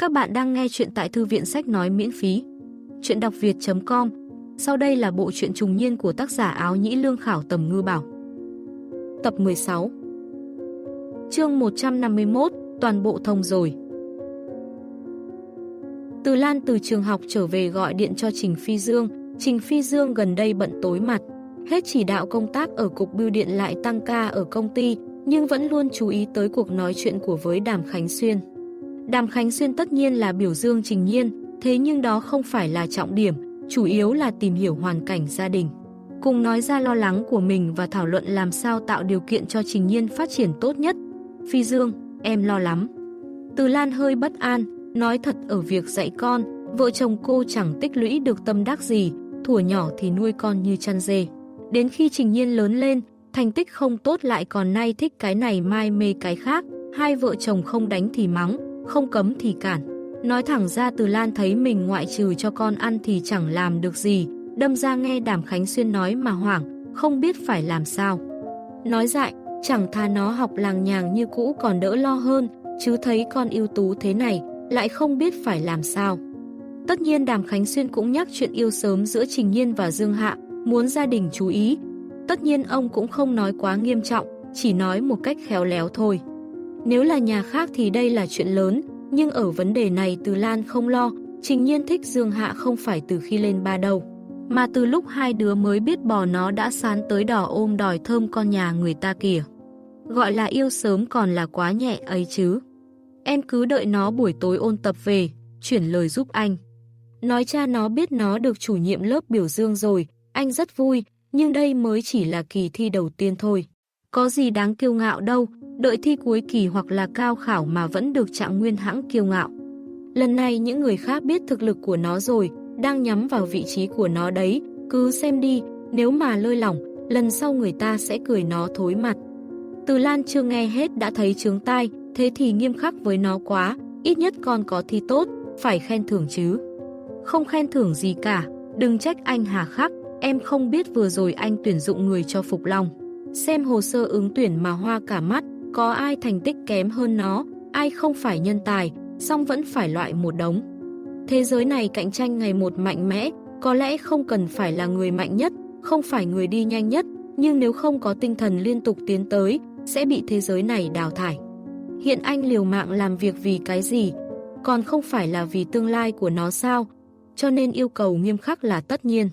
Các bạn đang nghe chuyện tại thư viện sách nói miễn phí. Chuyện đọc việt.com Sau đây là bộ truyện trùng niên của tác giả áo nhĩ lương khảo tầm ngư bảo. Tập 16 Chương 151 Toàn bộ thông rồi Từ Lan từ trường học trở về gọi điện cho Trình Phi Dương. Trình Phi Dương gần đây bận tối mặt. Hết chỉ đạo công tác ở cục bưu điện lại tăng ca ở công ty, nhưng vẫn luôn chú ý tới cuộc nói chuyện của với Đàm Khánh Xuyên. Đàm Khánh Xuyên tất nhiên là biểu dương Trình Nhiên, thế nhưng đó không phải là trọng điểm, chủ yếu là tìm hiểu hoàn cảnh gia đình. Cùng nói ra lo lắng của mình và thảo luận làm sao tạo điều kiện cho Trình Nhiên phát triển tốt nhất. Phi Dương, em lo lắm. Từ Lan hơi bất an, nói thật ở việc dạy con, vợ chồng cô chẳng tích lũy được tâm đắc gì, thủa nhỏ thì nuôi con như chăn dê. Đến khi Trình Nhiên lớn lên, thành tích không tốt lại còn nay thích cái này mai mê cái khác, hai vợ chồng không đánh thì mắng, không cấm thì cản. Nói thẳng ra từ Lan thấy mình ngoại trừ cho con ăn thì chẳng làm được gì, đâm ra nghe Đàm Khánh Xuyên nói mà hoảng, không biết phải làm sao. Nói dại, chẳng tha nó học làng nhàng như cũ còn đỡ lo hơn, chứ thấy con ưu tú thế này, lại không biết phải làm sao. Tất nhiên Đàm Khánh Xuyên cũng nhắc chuyện yêu sớm giữa Trình Nhiên và Dương Hạ, muốn gia đình chú ý. Tất nhiên ông cũng không nói quá nghiêm trọng, chỉ nói một cách khéo léo thôi. Nếu là nhà khác thì đây là chuyện lớn, nhưng ở vấn đề này Từ Lan không lo, Trình Nhiên thích Dương Hạ không phải từ khi lên ba đầu, mà từ lúc hai đứa mới biết bò nó đã sán tới đỏ ôm đòi thơm con nhà người ta kìa. Gọi là yêu sớm còn là quá nhẹ ấy chứ. Em cứ đợi nó buổi tối ôn tập về, chuyển lời giúp anh. Nói cha nó biết nó được chủ nhiệm lớp biểu dương rồi, anh rất vui, nhưng đây mới chỉ là kỳ thi đầu tiên thôi. Có gì đáng kiêu ngạo đâu, đợi thi cuối kỳ hoặc là cao khảo mà vẫn được trạng nguyên hãng kiêu ngạo. Lần này những người khác biết thực lực của nó rồi, đang nhắm vào vị trí của nó đấy, cứ xem đi, nếu mà lơi lỏng, lần sau người ta sẽ cười nó thối mặt. Từ Lan chưa nghe hết đã thấy trướng tai, thế thì nghiêm khắc với nó quá, ít nhất con có thi tốt, phải khen thưởng chứ. Không khen thưởng gì cả, đừng trách anh hà khắc, em không biết vừa rồi anh tuyển dụng người cho Phục Long. Xem hồ sơ ứng tuyển mà hoa cả mắt, có ai thành tích kém hơn nó, ai không phải nhân tài, song vẫn phải loại một đống. Thế giới này cạnh tranh ngày một mạnh mẽ, có lẽ không cần phải là người mạnh nhất, không phải người đi nhanh nhất, nhưng nếu không có tinh thần liên tục tiến tới, sẽ bị thế giới này đào thải. Hiện anh liều mạng làm việc vì cái gì, còn không phải là vì tương lai của nó sao, cho nên yêu cầu nghiêm khắc là tất nhiên.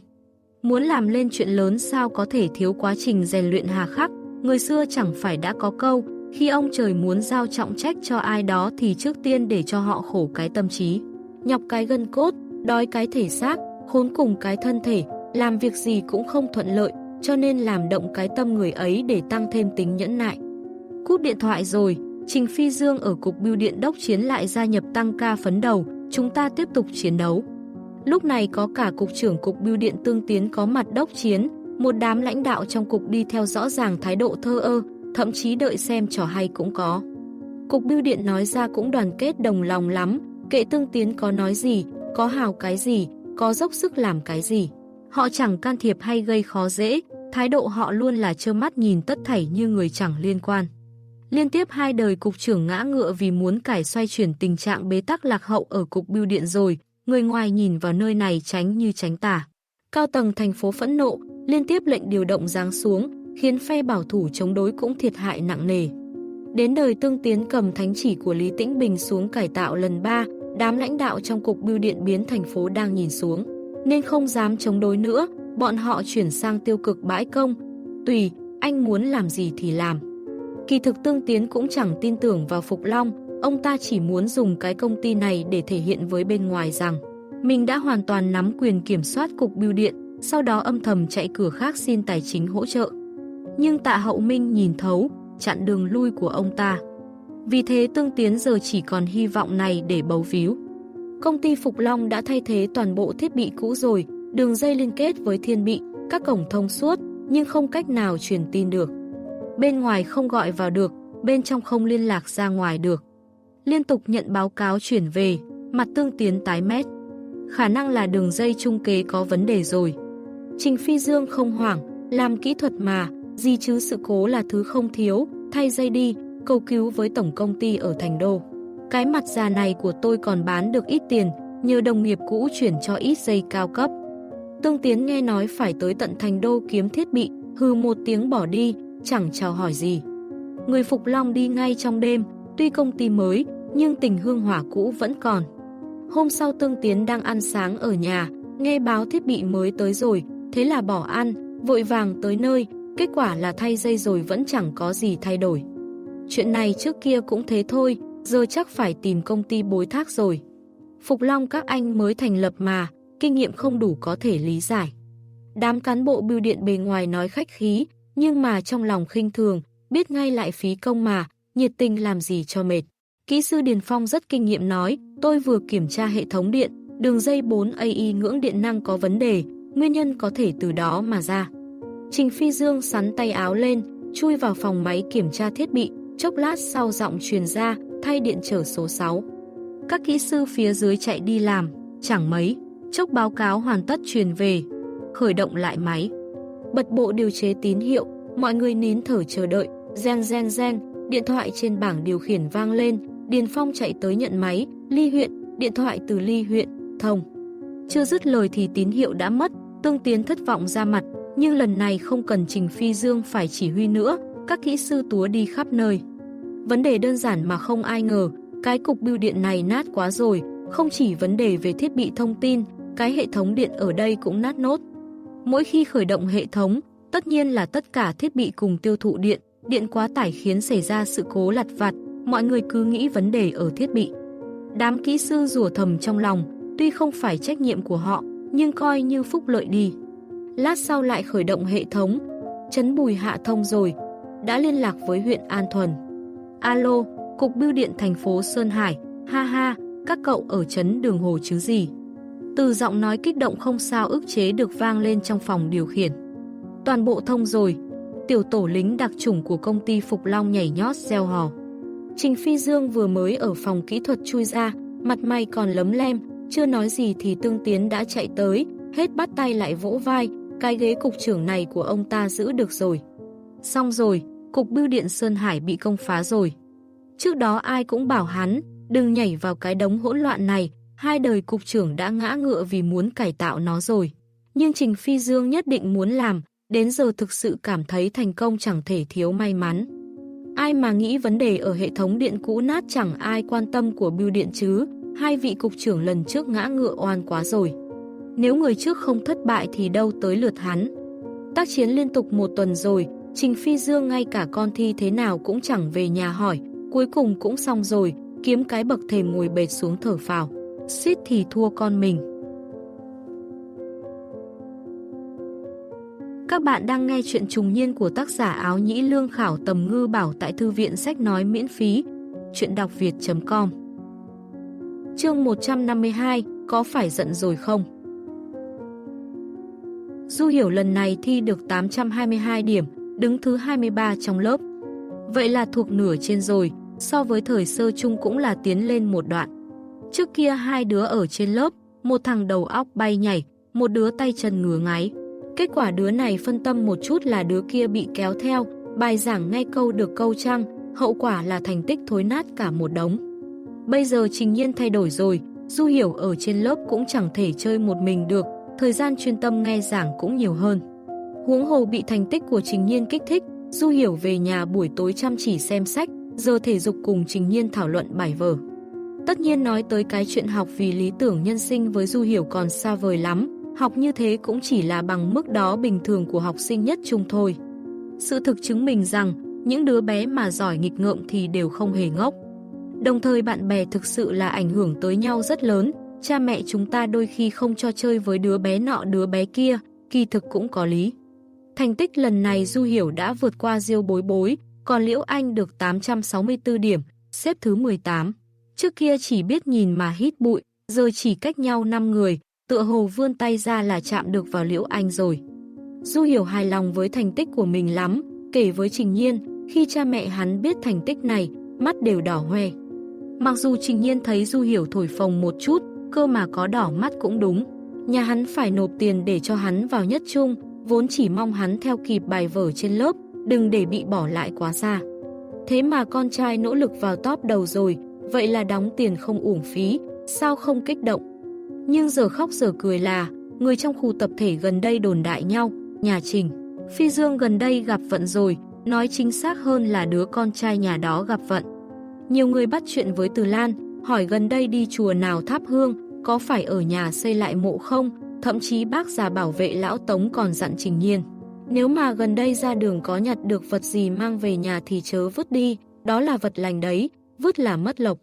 Muốn làm lên chuyện lớn sao có thể thiếu quá trình rèn luyện hà khắc, người xưa chẳng phải đã có câu, khi ông trời muốn giao trọng trách cho ai đó thì trước tiên để cho họ khổ cái tâm trí, nhọc cái gân cốt, đói cái thể xác, khốn cùng cái thân thể, làm việc gì cũng không thuận lợi, cho nên làm động cái tâm người ấy để tăng thêm tính nhẫn nại. Cúp điện thoại rồi, Trình Phi Dương ở Cục Biêu Điện Đốc Chiến lại gia nhập tăng ca phấn đầu, chúng ta tiếp tục chiến đấu. Lúc này có cả Cục trưởng Cục Biêu Điện Tương Tiến có mặt đốc chiến, một đám lãnh đạo trong cục đi theo rõ ràng thái độ thơ ơ, thậm chí đợi xem trò hay cũng có. Cục bưu Điện nói ra cũng đoàn kết đồng lòng lắm, kệ Tương Tiến có nói gì, có hào cái gì, có dốc sức làm cái gì. Họ chẳng can thiệp hay gây khó dễ, thái độ họ luôn là trơ mắt nhìn tất thảy như người chẳng liên quan. Liên tiếp hai đời cục trưởng ngã ngựa vì muốn cải xoay chuyển tình trạng bế tắc lạc hậu ở cục bưu điện rồi, người ngoài nhìn vào nơi này tránh như tránh tả. Cao tầng thành phố phẫn nộ, liên tiếp lệnh điều động giáng xuống, khiến phe bảo thủ chống đối cũng thiệt hại nặng nề. Đến đời tương tiến cầm thánh chỉ của Lý Tĩnh Bình xuống cải tạo lần 3, đám lãnh đạo trong cục bưu điện biến thành phố đang nhìn xuống, nên không dám chống đối nữa, bọn họ chuyển sang tiêu cực bãi công. Tùy, anh muốn làm gì thì làm. Kỳ thực tương tiến cũng chẳng tin tưởng vào Phục Long, ông ta chỉ muốn dùng cái công ty này để thể hiện với bên ngoài rằng mình đã hoàn toàn nắm quyền kiểm soát cục bưu điện, sau đó âm thầm chạy cửa khác xin tài chính hỗ trợ nhưng tạ hậu minh nhìn thấu, chặn đường lui của ông ta. Vì thế Tương Tiến giờ chỉ còn hy vọng này để bấu víu. Công ty Phục Long đã thay thế toàn bộ thiết bị cũ rồi, đường dây liên kết với thiên bị, các cổng thông suốt, nhưng không cách nào truyền tin được. Bên ngoài không gọi vào được, bên trong không liên lạc ra ngoài được. Liên tục nhận báo cáo chuyển về, mặt Tương Tiến tái mét. Khả năng là đường dây trung kế có vấn đề rồi. Trình Phi Dương không hoảng, làm kỹ thuật mà, gì chứ sự cố là thứ không thiếu, thay dây đi, cầu cứu với tổng công ty ở Thành Đô. cái mặt già này của tôi còn bán được ít tiền, nhờ đồng nghiệp cũ chuyển cho ít dây cao cấp. Tương Tiến nghe nói phải tới tận thành đô kiếm thiết bị, hư một tiếng bỏ đi, chẳng chào hỏi gì. Người Phục Long đi ngay trong đêm, tuy công ty mới, nhưng tình hương hỏa cũ vẫn còn. Hôm sau Tương Tiến đang ăn sáng ở nhà, nghe báo thiết bị mới tới rồi, thế là bỏ ăn, vội vàng tới nơi, kết quả là thay dây rồi vẫn chẳng có gì thay đổi. Chuyện này trước kia cũng thế thôi, giờ chắc phải tìm công ty bối thác rồi. Phục Long các anh mới thành lập mà, kinh nghiệm không đủ có thể lý giải. Đám cán bộ bưu điện bề ngoài nói khách khí, nhưng mà trong lòng khinh thường, biết ngay lại phí công mà, nhiệt tình làm gì cho mệt. Kỹ sư Điền Phong rất kinh nghiệm nói, tôi vừa kiểm tra hệ thống điện, đường dây 4AI ngưỡng điện năng có vấn đề, nguyên nhân có thể từ đó mà ra. Trình Phi Dương sắn tay áo lên, chui vào phòng máy kiểm tra thiết bị, chốc lát sau giọng truyền ra, thay điện trở số 6. Các kỹ sư phía dưới chạy đi làm, chẳng mấy, chốc báo cáo hoàn tất truyền về, khởi động lại máy. Bật bộ điều chế tín hiệu, mọi người nín thở chờ đợi, gen gen gen, điện thoại trên bảng điều khiển vang lên, Điền Phong chạy tới nhận máy, ly huyện, điện thoại từ ly huyện, thông. Chưa dứt lời thì tín hiệu đã mất, Tương Tiến thất vọng ra mặt, nhưng lần này không cần Trình Phi Dương phải chỉ huy nữa, các kỹ sư túa đi khắp nơi. Vấn đề đơn giản mà không ai ngờ, cái cục bưu điện này nát quá rồi, không chỉ vấn đề về thiết bị thông tin, cái hệ thống điện ở đây cũng nát nốt. Mỗi khi khởi động hệ thống, tất nhiên là tất cả thiết bị cùng tiêu thụ điện, điện quá tải khiến xảy ra sự cố lặt vặt, mọi người cứ nghĩ vấn đề ở thiết bị. Đám kỹ sư rủa thầm trong lòng, tuy không phải trách nhiệm của họ, nhưng coi như phúc lợi đi. Lát sau lại khởi động hệ thống, chấn bùi hạ thông rồi, đã liên lạc với huyện An Thuần. Alo, Cục Bưu điện thành phố Sơn Hải, ha ha, các cậu ở chấn đường hồ chứ gì. Từ giọng nói kích động không sao ức chế được vang lên trong phòng điều khiển. Toàn bộ thông rồi, tiểu tổ lính đặc chủng của công ty Phục Long nhảy nhót gieo hò. Trình Phi Dương vừa mới ở phòng kỹ thuật chui ra, mặt mày còn lấm lem, chưa nói gì thì Tương Tiến đã chạy tới, hết bắt tay lại vỗ vai, cái ghế cục trưởng này của ông ta giữ được rồi. Xong rồi, cục bưu điện Sơn Hải bị công phá rồi. Trước đó ai cũng bảo hắn, đừng nhảy vào cái đống hỗn loạn này, hai đời cục trưởng đã ngã ngựa vì muốn cải tạo nó rồi. Nhưng Trình Phi Dương nhất định muốn làm, đến giờ thực sự cảm thấy thành công chẳng thể thiếu may mắn. Ai mà nghĩ vấn đề ở hệ thống điện cũ nát chẳng ai quan tâm của bưu điện chứ, hai vị cục trưởng lần trước ngã ngựa oan quá rồi. Nếu người trước không thất bại thì đâu tới lượt hắn. Tác chiến liên tục một tuần rồi, Trình Phi Dương ngay cả con thi thế nào cũng chẳng về nhà hỏi, cuối cùng cũng xong rồi, kiếm cái bậc thềm ngồi bệt xuống thở phào. xít thì thua con mình. Các bạn đang nghe chuyện trùng niên của tác giả áo nhĩ lương khảo tầm ngư bảo tại thư viện sách nói miễn phí. Chuyện đọc việt.com Chương 152 Có phải giận rồi không? Du Hiểu lần này thi được 822 điểm, đứng thứ 23 trong lớp. Vậy là thuộc nửa trên rồi, so với thời sơ chung cũng là tiến lên một đoạn. Trước kia hai đứa ở trên lớp, một thằng đầu óc bay nhảy, một đứa tay chân ngứa ngáy. Kết quả đứa này phân tâm một chút là đứa kia bị kéo theo, bài giảng ngay câu được câu trăng, hậu quả là thành tích thối nát cả một đống. Bây giờ trình nhiên thay đổi rồi, Du Hiểu ở trên lớp cũng chẳng thể chơi một mình được, thời gian chuyên tâm nghe giảng cũng nhiều hơn. Huống hồ bị thành tích của Trình Nhiên kích thích, Du Hiểu về nhà buổi tối chăm chỉ xem sách, giờ thể dục cùng Trình Nhiên thảo luận bài vở. Tất nhiên nói tới cái chuyện học vì lý tưởng nhân sinh với Du Hiểu còn xa vời lắm, học như thế cũng chỉ là bằng mức đó bình thường của học sinh nhất chung thôi. Sự thực chứng minh rằng, những đứa bé mà giỏi nghịch ngợm thì đều không hề ngốc. Đồng thời bạn bè thực sự là ảnh hưởng tới nhau rất lớn, cha mẹ chúng ta đôi khi không cho chơi với đứa bé nọ đứa bé kia, kỳ thực cũng có lý. Thành tích lần này Du Hiểu đã vượt qua Diêu Bối Bối, còn Liễu Anh được 864 điểm, xếp thứ 18. Trước kia chỉ biết nhìn mà hít bụi, giờ chỉ cách nhau 5 người, tựa hồ vươn tay ra là chạm được vào Liễu Anh rồi. Du Hiểu hài lòng với thành tích của mình lắm, kể với Trình Nhiên, khi cha mẹ hắn biết thành tích này, mắt đều đỏ hoe. Mặc dù Trình Nhiên thấy Du Hiểu thổi phồng một chút, cơ mà có đỏ mắt cũng đúng. Nhà hắn phải nộp tiền để cho hắn vào nhất trung, vốn chỉ mong hắn theo kịp bài vở trên lớp, đừng để bị bỏ lại quá xa. Thế mà con trai nỗ lực vào top đầu rồi, vậy là đóng tiền không uổng phí, sao không kích động. Nhưng giờ khóc giờ cười là, người trong khu tập thể gần đây đồn đại nhau, nhà Trình. Phi Dương gần đây gặp vận rồi, nói chính xác hơn là đứa con trai nhà đó gặp vận. Nhiều người bắt chuyện với Từ Lan, hỏi gần đây đi chùa nào thắp hương, có phải ở nhà xây lại mộ không, thậm chí bác già bảo vệ lão Tống còn dặn Trình Nhiên. Nếu mà gần đây ra đường có nhặt được vật gì mang về nhà thì chớ vứt đi, đó là vật lành đấy, vứt là mất lộc.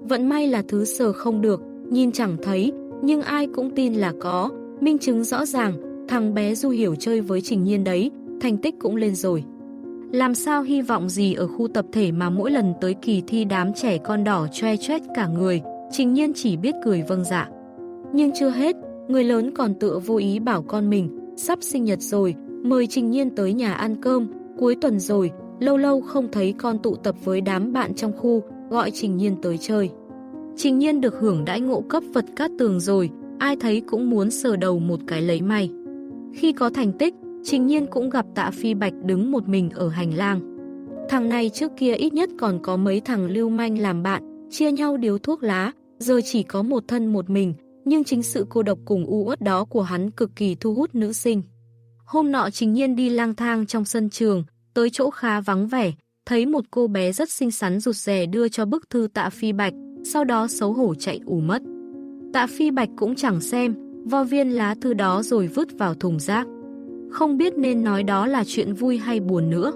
Vận may là thứ sờ không được, nhìn chẳng thấy, nhưng ai cũng tin là có, minh chứng rõ ràng, thằng bé Du Hiểu chơi với Trình Nhiên đấy, thành tích cũng lên rồi. Làm sao hy vọng gì ở khu tập thể mà mỗi lần tới kỳ thi đám trẻ con đỏ choe choét cả người, Trình Nhiên chỉ biết cười vâng dạ. Nhưng chưa hết, người lớn còn tựa vô ý bảo con mình, sắp sinh nhật rồi, mời Trình Nhiên tới nhà ăn cơm, cuối tuần rồi, lâu lâu không thấy con tụ tập với đám bạn trong khu, gọi Trình Nhiên tới chơi. Trình Nhiên được hưởng đãi ngộ cấp vật cát tường rồi, ai thấy cũng muốn sờ đầu một cái lấy may. Khi có thành tích, Trình Nhiên cũng gặp tạ phi bạch đứng một mình ở hành lang. Thằng này trước kia ít nhất còn có mấy thằng lưu manh làm bạn, chia nhau điếu thuốc lá, giờ chỉ có một thân một mình, nhưng chính sự cô độc cùng u uất đó của hắn cực kỳ thu hút nữ sinh. Hôm nọ Trình Nhiên đi lang thang trong sân trường, tới chỗ khá vắng vẻ, thấy một cô bé rất xinh xắn rụt rè đưa cho bức thư tạ phi bạch, sau đó xấu hổ chạy ủ mất. Tạ phi bạch cũng chẳng xem, vo viên lá thư đó rồi vứt vào thùng rác. Không biết nên nói đó là chuyện vui hay buồn nữa.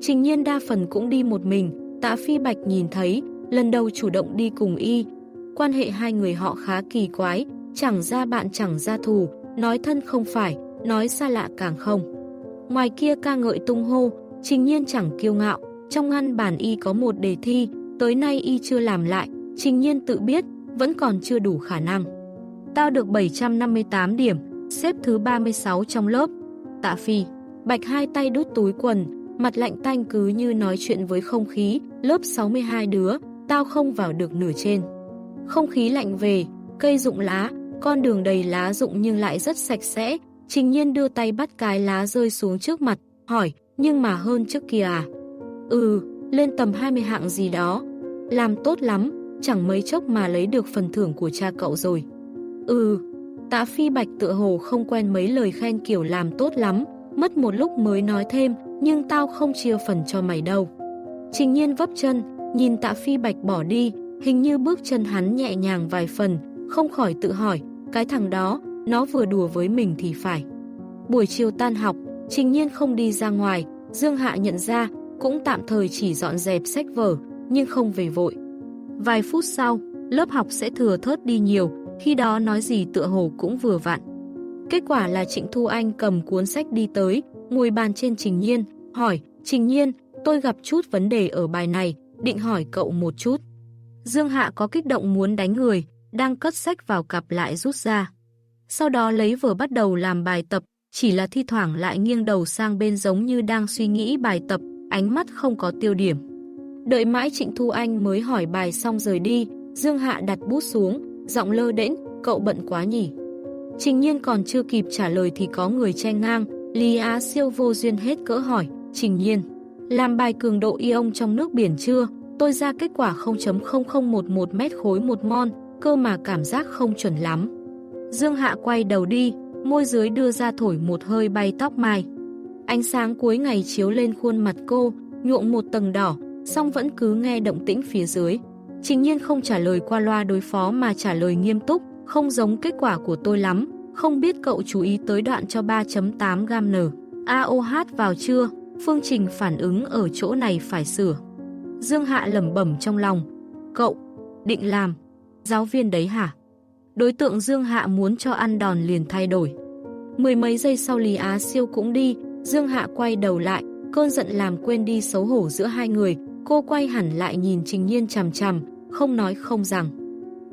Trình nhiên đa phần cũng đi một mình, tạ phi bạch nhìn thấy, lần đầu chủ động đi cùng y. Quan hệ hai người họ khá kỳ quái, chẳng ra bạn chẳng ra thù, nói thân không phải, nói xa lạ càng không. Ngoài kia ca ngợi tung hô, trình nhiên chẳng kiêu ngạo, trong ngăn bản y có một đề thi, tới nay y chưa làm lại, trình nhiên tự biết, vẫn còn chưa đủ khả năng. Tao được 758 điểm, xếp thứ 36 trong lớp. Tạ Phi, Bạch hai tay đút túi quần, mặt lạnh tanh cứ như nói chuyện với không khí, lớp 62 đứa, tao không vào được nửa trên. Không khí lạnh về, cây rụng lá, con đường đầy lá rụng nhưng lại rất sạch sẽ, trình nhiên đưa tay bắt cái lá rơi xuống trước mặt, hỏi, nhưng mà hơn trước kia à? Ừ, lên tầm 20 hạng gì đó. Làm tốt lắm, chẳng mấy chốc mà lấy được phần thưởng của cha cậu rồi. Ừ, tạ phi bạch tựa hồ không quen mấy lời khen kiểu làm tốt lắm, mất một lúc mới nói thêm, nhưng tao không chia phần cho mày đâu. Trình nhiên vấp chân, nhìn tạ phi bạch bỏ đi, hình như bước chân hắn nhẹ nhàng vài phần, không khỏi tự hỏi, cái thằng đó, nó vừa đùa với mình thì phải. Buổi chiều tan học, trình nhiên không đi ra ngoài, Dương Hạ nhận ra, cũng tạm thời chỉ dọn dẹp sách vở, nhưng không về vội. Vài phút sau, lớp học sẽ thừa thớt đi nhiều, khi đó nói gì tựa hồ cũng vừa vặn. Kết quả là Trịnh Thu Anh cầm cuốn sách đi tới, ngồi bàn trên Trình Nhiên, hỏi, Trình Nhiên, tôi gặp chút vấn đề ở bài này, định hỏi cậu một chút. Dương Hạ có kích động muốn đánh người, đang cất sách vào cặp lại rút ra. Sau đó lấy vừa bắt đầu làm bài tập, chỉ là thi thoảng lại nghiêng đầu sang bên giống như đang suy nghĩ bài tập, ánh mắt không có tiêu điểm. Đợi mãi Trịnh Thu Anh mới hỏi bài xong rời đi, Dương Hạ đặt bút xuống, giọng lơ đễnh, cậu bận quá nhỉ. Trình nhiên còn chưa kịp trả lời thì có người chen ngang, Lý Á siêu vô duyên hết cỡ hỏi, Trình nhiên, làm bài cường độ ion trong nước biển chưa? Tôi ra kết quả 0.0011 mét khối một mol, cơ mà cảm giác không chuẩn lắm. Dương Hạ quay đầu đi, môi dưới đưa ra thổi một hơi bay tóc mai. Ánh sáng cuối ngày chiếu lên khuôn mặt cô, nhuộm một tầng đỏ, song vẫn cứ nghe động tĩnh phía dưới. Trình nhiên không trả lời qua loa đối phó mà trả lời nghiêm túc, không giống kết quả của tôi lắm, không biết cậu chú ý tới đoạn cho 3.8 gam N. AOH vào chưa, phương trình phản ứng ở chỗ này phải sửa. Dương Hạ lẩm bẩm trong lòng, cậu, định làm, giáo viên đấy hả? Đối tượng Dương Hạ muốn cho ăn đòn liền thay đổi. Mười mấy giây sau Lý Á Siêu cũng đi, Dương Hạ quay đầu lại, cơn giận làm quên đi xấu hổ giữa hai người, cô quay hẳn lại nhìn Trình Nhiên chằm chằm, không nói không rằng.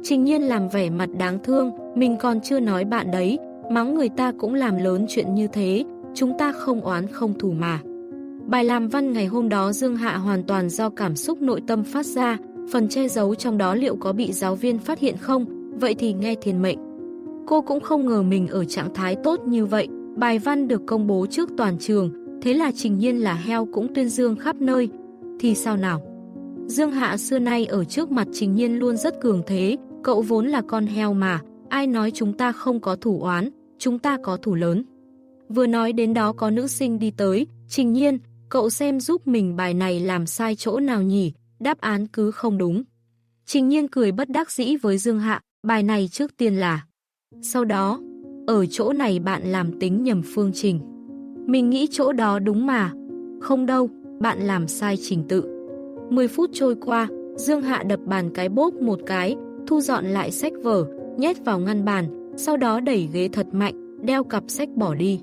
Trình Nhiên làm vẻ mặt đáng thương, mình còn chưa nói bạn đấy, mắng người ta cũng làm lớn chuyện như thế, chúng ta không oán không thù mà. Bài làm văn ngày hôm đó Dương Hạ hoàn toàn do cảm xúc nội tâm phát ra, phần che giấu trong đó liệu có bị giáo viên phát hiện không, vậy thì nghe thiên mệnh. Cô cũng không ngờ mình ở trạng thái tốt như vậy, bài văn được công bố trước toàn trường, thế là trình nhiên là heo cũng tuyên dương khắp nơi. Thì sao nào? Dương Hạ xưa nay ở trước mặt Trình Nhiên luôn rất cường thế, cậu vốn là con heo mà, ai nói chúng ta không có thủ oán, chúng ta có thủ lớn. Vừa nói đến đó có nữ sinh đi tới, Trình Nhiên, cậu xem giúp mình bài này làm sai chỗ nào nhỉ, đáp án cứ không đúng. Trình Nhiên cười bất đắc dĩ với Dương Hạ, bài này trước tiên là. Sau đó, ở chỗ này bạn làm tính nhầm phương trình. Mình nghĩ chỗ đó đúng mà. Không đâu, bạn làm sai trình tự. 10 phút trôi qua, Dương Hạ đập bàn cái bốp một cái, thu dọn lại sách vở, nhét vào ngăn bàn, sau đó đẩy ghế thật mạnh, đeo cặp sách bỏ đi.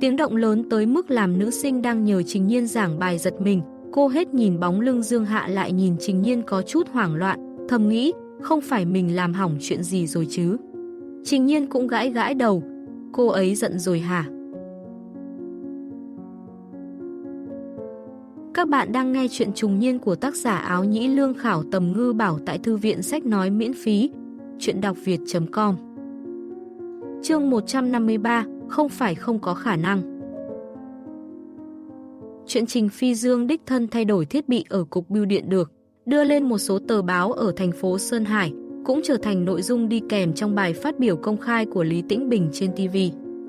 Tiếng động lớn tới mức làm nữ sinh đang nhờ Trình Nhiên giảng bài giật mình, cô hết nhìn bóng lưng Dương Hạ lại nhìn Trình Nhiên có chút hoảng loạn, thầm nghĩ, không phải mình làm hỏng chuyện gì rồi chứ. Trình Nhiên cũng gãi gãi đầu, cô ấy giận rồi hả? Các bạn đang nghe chuyện trùng niên của tác giả áo nhĩ lương khảo tầm ngư bảo tại thư viện sách nói miễn phí, chuyện đọc việt.com Chương 153, không phải không có khả năng Chuyện Trình Phi Dương đích thân thay đổi thiết bị ở cục bưu điện được, đưa lên một số tờ báo ở thành phố Sơn Hải, cũng trở thành nội dung đi kèm trong bài phát biểu công khai của Lý Tĩnh Bình trên TV.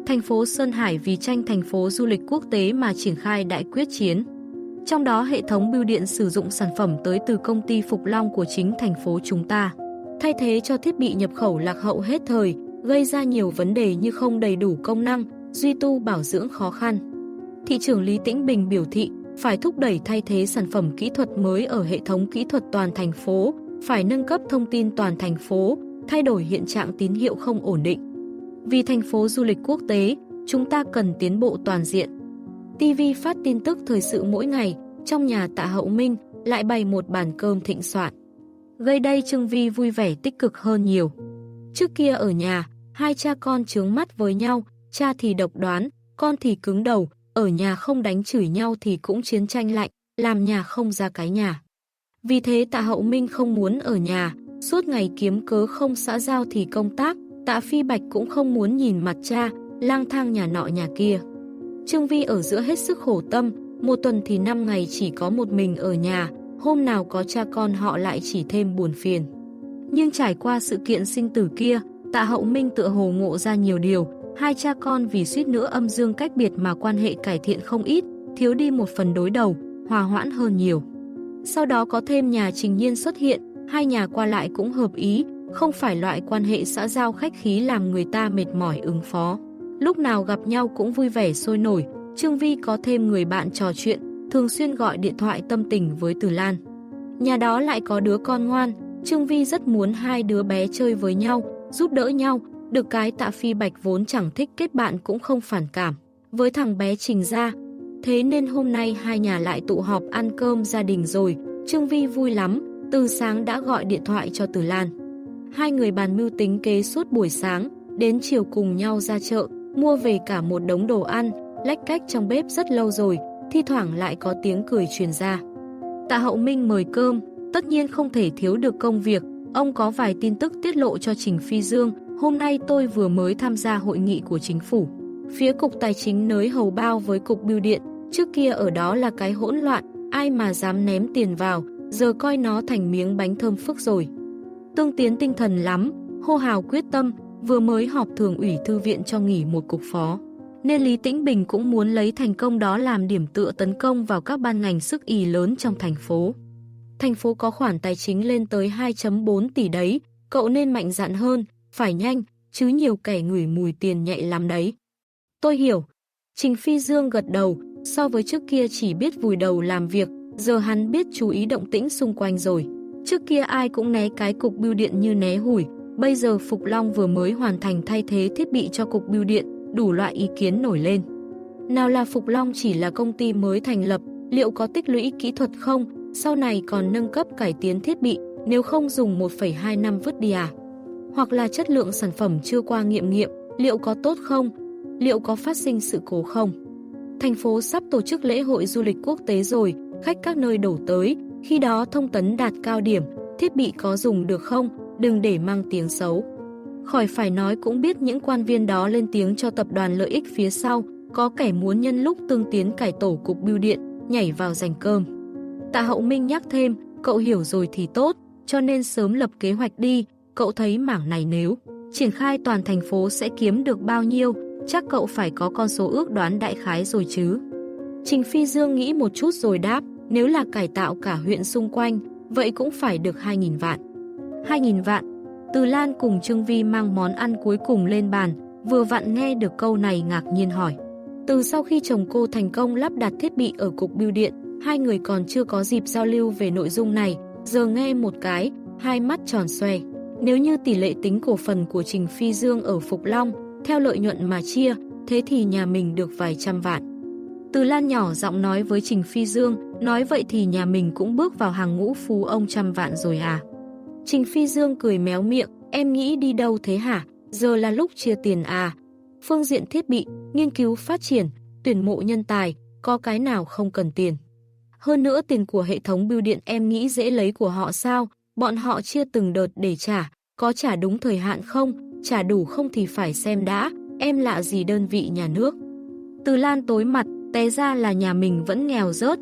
Thành phố Sơn Hải vì tranh thành phố du lịch quốc tế mà triển khai đại quyết chiến. Trong đó hệ thống bưu điện sử dụng sản phẩm tới từ công ty Phục Long của chính thành phố chúng ta. Thay thế cho thiết bị nhập khẩu lạc hậu hết thời, gây ra nhiều vấn đề như không đầy đủ công năng, duy tu bảo dưỡng khó khăn. Thị trưởng Lý Tĩnh Bình biểu thị phải thúc đẩy thay thế sản phẩm kỹ thuật mới ở hệ thống kỹ thuật toàn thành phố, phải nâng cấp thông tin toàn thành phố, thay đổi hiện trạng tín hiệu không ổn định. Vì thành phố du lịch quốc tế, chúng ta cần tiến bộ toàn diện. TV phát tin tức thời sự mỗi ngày, trong nhà tạ hậu minh lại bày một bàn cơm thịnh soạn. Gây đây Trương Vi vui vẻ tích cực hơn nhiều. Trước kia ở nhà, hai cha con chướng mắt với nhau, cha thì độc đoán, con thì cứng đầu, ở nhà không đánh chửi nhau thì cũng chiến tranh lạnh, làm nhà không ra cái nhà. Vì thế tạ hậu minh không muốn ở nhà, suốt ngày kiếm cớ không xã giao thì công tác, tạ phi bạch cũng không muốn nhìn mặt cha, lang thang nhà nọ nhà kia. Trương Vi ở giữa hết sức khổ tâm, một tuần thì 5 ngày chỉ có một mình ở nhà, hôm nào có cha con họ lại chỉ thêm buồn phiền. Nhưng trải qua sự kiện sinh tử kia, tạ hậu minh tựa hồ ngộ ra nhiều điều, hai cha con vì suýt nữa âm dương cách biệt mà quan hệ cải thiện không ít, thiếu đi một phần đối đầu, hòa hoãn hơn nhiều. Sau đó có thêm nhà Trình Nhiên xuất hiện, hai nhà qua lại cũng hợp ý, không phải loại quan hệ xã giao khách khí làm người ta mệt mỏi ứng phó. Lúc nào gặp nhau cũng vui vẻ sôi nổi, Trương Vi có thêm người bạn trò chuyện, thường xuyên gọi điện thoại tâm tình với Từ Lan. Nhà đó lại có đứa con ngoan, Trương Vi rất muốn hai đứa bé chơi với nhau, giúp đỡ nhau, được cái tạ phi bạch vốn chẳng thích kết bạn cũng không phản cảm. Với thằng bé Trình ra, thế nên hôm nay hai nhà lại tụ họp ăn cơm gia đình rồi, Trương Vi vui lắm, từ sáng đã gọi điện thoại cho Từ Lan. Hai người bàn mưu tính kế suốt buổi sáng, đến chiều cùng nhau ra chợ, mua về cả một đống đồ ăn, lách cách trong bếp rất lâu rồi, thi thoảng lại có tiếng cười truyền ra. Tạ Hậu Minh mời cơm, tất nhiên không thể thiếu được công việc, ông có vài tin tức tiết lộ cho Trình Phi Dương, hôm nay tôi vừa mới tham gia hội nghị của chính phủ. Phía Cục Tài chính nới hầu bao với Cục Bưu Điện, trước kia ở đó là cái hỗn loạn, ai mà dám ném tiền vào, giờ coi nó thành miếng bánh thơm phức rồi. Tương tiến tinh thần lắm, hô hào quyết tâm, vừa mới họp thường ủy thư viện cho nghỉ một cục phó. Nên Lý Tĩnh Bình cũng muốn lấy thành công đó làm điểm tựa tấn công vào các ban ngành sức ì lớn trong thành phố. Thành phố có khoản tài chính lên tới 2.4 tỷ đấy, cậu nên mạnh dạn hơn, phải nhanh, chứ nhiều kẻ ngửi mùi tiền nhạy lắm đấy. Tôi hiểu. Trình Phi Dương gật đầu, so với trước kia chỉ biết vùi đầu làm việc, giờ hắn biết chú ý động tĩnh xung quanh rồi. Trước kia ai cũng né cái cục bưu điện như né hủi, bây giờ Phục Long vừa mới hoàn thành thay thế thiết bị cho cục bưu điện, đủ loại ý kiến nổi lên. Nào là Phục Long chỉ là công ty mới thành lập, liệu có tích lũy kỹ thuật không, sau này còn nâng cấp cải tiến thiết bị, nếu không dùng 1,2 năm vứt đi à? Hoặc là chất lượng sản phẩm chưa qua nghiệm nghiệm, liệu có tốt không? Liệu có phát sinh sự cố không? Thành phố sắp tổ chức lễ hội du lịch quốc tế rồi, khách các nơi đổ tới, khi đó thông tấn đạt cao điểm, thiết bị có dùng được không, đừng để mang tiếng xấu. Khỏi phải nói cũng biết những quan viên đó lên tiếng cho tập đoàn lợi ích phía sau, có kẻ muốn nhân lúc tương tiến cải tổ cục bưu điện, nhảy vào giành cơm. Tạ Hậu Minh nhắc thêm, cậu hiểu rồi thì tốt, cho nên sớm lập kế hoạch đi, cậu thấy mảng này nếu triển khai toàn thành phố sẽ kiếm được bao nhiêu, chắc cậu phải có con số ước đoán đại khái rồi chứ. Trình Phi Dương nghĩ một chút rồi đáp, nếu là cải tạo cả huyện xung quanh, vậy cũng phải được 2.000 vạn. 2.000 vạn, Từ Lan cùng Trương Vi mang món ăn cuối cùng lên bàn, vừa vặn nghe được câu này ngạc nhiên hỏi. Từ sau khi chồng cô thành công lắp đặt thiết bị ở cục bưu điện, hai người còn chưa có dịp giao lưu về nội dung này, giờ nghe một cái, hai mắt tròn xoe. Nếu như tỷ lệ tính cổ phần của Trình Phi Dương ở Phục Long, theo lợi nhuận mà chia, thế thì nhà mình được vài trăm vạn. Từ Lan nhỏ giọng nói với Trình Phi Dương, nói vậy thì nhà mình cũng bước vào hàng ngũ phú ông trăm vạn rồi à. Trình Phi Dương cười méo miệng, em nghĩ đi đâu thế hả, giờ là lúc chia tiền à. Phương diện thiết bị, nghiên cứu phát triển, tuyển mộ nhân tài, có cái nào không cần tiền. Hơn nữa tiền của hệ thống bưu điện em nghĩ dễ lấy của họ sao, bọn họ chia từng đợt để trả, có trả đúng thời hạn không, trả đủ không thì phải xem đã, em lạ gì đơn vị nhà nước. Từ Lan tối mặt, té ra là nhà mình vẫn nghèo rớt.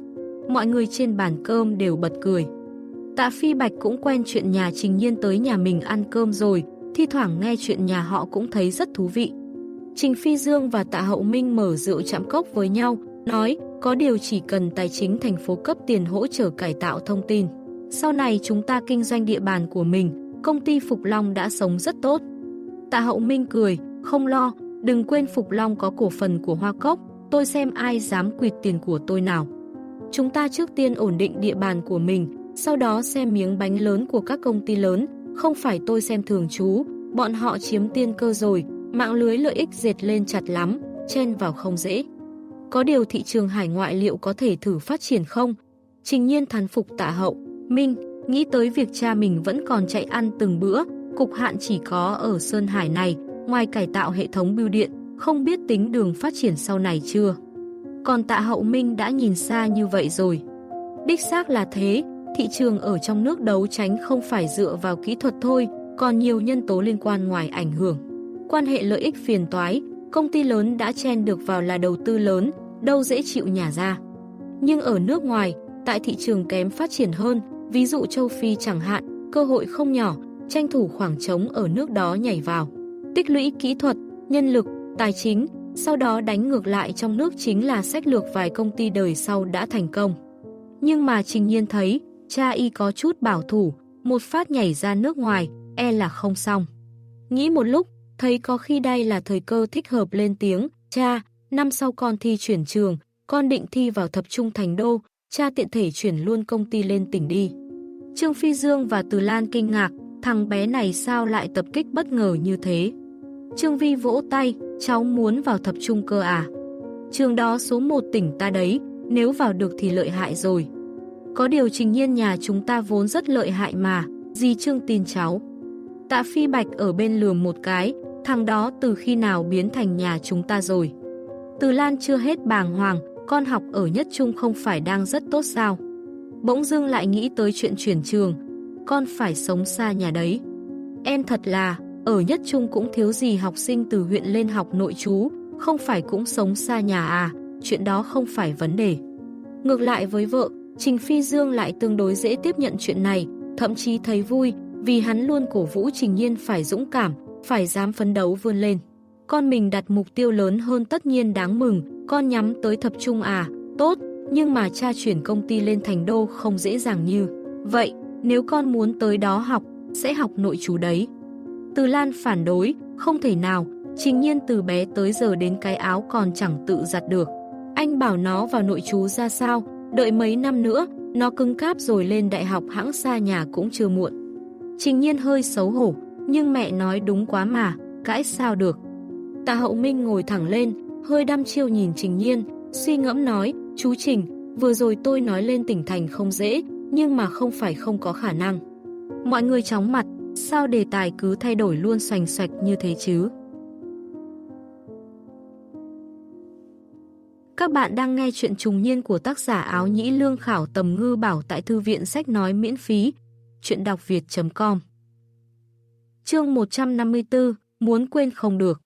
Mọi người trên bàn cơm đều bật cười. Tạ Phi Bạch cũng quen chuyện nhà Trình Nhiên tới nhà mình ăn cơm rồi, thi thoảng nghe chuyện nhà họ cũng thấy rất thú vị. Trình Phi Dương và Tạ Hậu Minh mở rượu chạm cốc với nhau, nói có điều chỉ cần tài chính thành phố cấp tiền hỗ trợ cải tạo thông tin. Sau này chúng ta kinh doanh địa bàn của mình, công ty Phục Long đã sống rất tốt. Tạ Hậu Minh cười, không lo, đừng quên Phục Long có cổ phần của Hoa Cốc, tôi xem ai dám quyệt tiền của tôi nào. Chúng ta trước tiên ổn định địa bàn của mình, sau đó xem miếng bánh lớn của các công ty lớn, không phải tôi xem thường chú, bọn họ chiếm tiên cơ rồi, mạng lưới lợi ích dệt lên chặt lắm, chen vào không dễ. Có điều thị trường hải ngoại liệu có thể thử phát triển không? Trình nhiên thán phục tạ hậu, Minh, nghĩ tới việc cha mình vẫn còn chạy ăn từng bữa, cục hạn chỉ có ở Sơn Hải này, ngoài cải tạo hệ thống bưu điện, không biết tính đường phát triển sau này chưa. Còn tạ hậu Minh đã nhìn xa như vậy rồi. Đích xác là thế, thị trường ở trong nước đấu tránh không phải dựa vào kỹ thuật thôi, còn nhiều nhân tố liên quan ngoài ảnh hưởng. Quan hệ lợi ích phiền toái, công ty lớn đã chen được vào là đầu tư lớn, đâu dễ chịu nhả ra. Nhưng ở nước ngoài, tại thị trường kém phát triển hơn, ví dụ châu Phi chẳng hạn, cơ hội không nhỏ, tranh thủ khoảng trống ở nước đó nhảy vào. Tích lũy kỹ thuật, nhân lực, tài chính, sau đó đánh ngược lại trong nước chính là sách lược vài công ty đời sau đã thành công. Nhưng mà Trình Nhiên thấy, cha y có chút bảo thủ, một phát nhảy ra nước ngoài, e là không xong. Nghĩ một lúc, thấy có khi đây là thời cơ thích hợp lên tiếng, cha, năm sau con thi chuyển trường, con định thi vào thập trung thành đô, cha tiện thể chuyển luôn công ty lên tỉnh đi. Trương Phi Dương và Từ Lan kinh ngạc, thằng bé này sao lại tập kích bất ngờ như thế. Trương Vi vỗ tay, cháu muốn vào thập trung cơ à. Trường đó số 1 tỉnh ta đấy, nếu vào được thì lợi hại rồi. Có điều trình nhiên nhà chúng ta vốn rất lợi hại mà, di Trương tin cháu. Tạ Phi Bạch ở bên lườm một cái, thằng đó từ khi nào biến thành nhà chúng ta rồi. Từ Lan chưa hết bàng hoàng, con học ở nhất trung không phải đang rất tốt sao. Bỗng dưng lại nghĩ tới chuyện chuyển trường, con phải sống xa nhà đấy. Em thật là, ở nhất trung cũng thiếu gì học sinh từ huyện lên học nội chú, không phải cũng sống xa nhà à, chuyện đó không phải vấn đề. Ngược lại với vợ, Trình Phi Dương lại tương đối dễ tiếp nhận chuyện này, thậm chí thấy vui, vì hắn luôn cổ vũ Trình Nhiên phải dũng cảm, phải dám phấn đấu vươn lên. Con mình đặt mục tiêu lớn hơn tất nhiên đáng mừng, con nhắm tới thập trung à, tốt, nhưng mà cha chuyển công ty lên thành đô không dễ dàng như. Vậy, nếu con muốn tới đó học, sẽ học nội chú đấy. Từ Lan phản đối, không thể nào, trình nhiên từ bé tới giờ đến cái áo còn chẳng tự giặt được. Anh bảo nó vào nội chú ra sao, đợi mấy năm nữa, nó cứng cáp rồi lên đại học hãng xa nhà cũng chưa muộn. Trình nhiên hơi xấu hổ, nhưng mẹ nói đúng quá mà, cãi sao được. Tạ hậu minh ngồi thẳng lên, hơi đăm chiêu nhìn Trình nhiên, suy ngẫm nói, chú Trình, vừa rồi tôi nói lên tỉnh thành không dễ, nhưng mà không phải không có khả năng. Mọi người chóng mặt, sao đề tài cứ thay đổi luôn xoành xoạch như thế chứ? Các bạn đang nghe chuyện trùng niên của tác giả áo nhĩ lương khảo tầm ngư bảo tại thư viện sách nói miễn phí. Chuyện đọc việt.com Chương 154 Muốn quên không được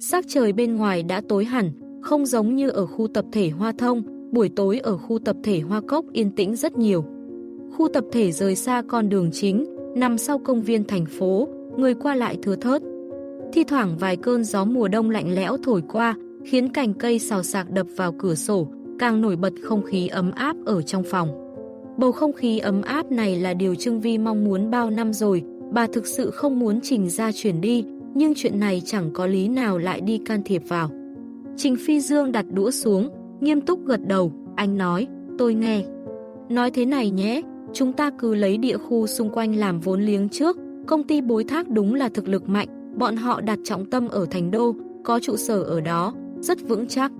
Sắc trời bên ngoài đã tối hẳn, không giống như ở khu tập thể Hoa Thông, buổi tối ở khu tập thể Hoa Cốc yên tĩnh rất nhiều. Khu tập thể rời xa con đường chính, nằm sau công viên thành phố, người qua lại thưa thớt. Thi thoảng vài cơn gió mùa đông lạnh lẽo thổi qua, khiến cành cây xào sạc đập vào cửa sổ, càng nổi bật không khí ấm áp ở trong phòng. Bầu không khí ấm áp này là điều Trương Vi mong muốn bao năm rồi, bà thực sự không muốn Trình ra chuyển đi, nhưng chuyện này chẳng có lý nào lại đi can thiệp vào. Trình Phi Dương đặt đũa xuống, nghiêm túc gật đầu, anh nói, tôi nghe. Nói thế này nhé, chúng ta cứ lấy địa khu xung quanh làm vốn liếng trước, công ty bối thác đúng là thực lực mạnh, bọn họ đặt trọng tâm ở Thành Đô, có trụ sở ở đó, rất vững chắc.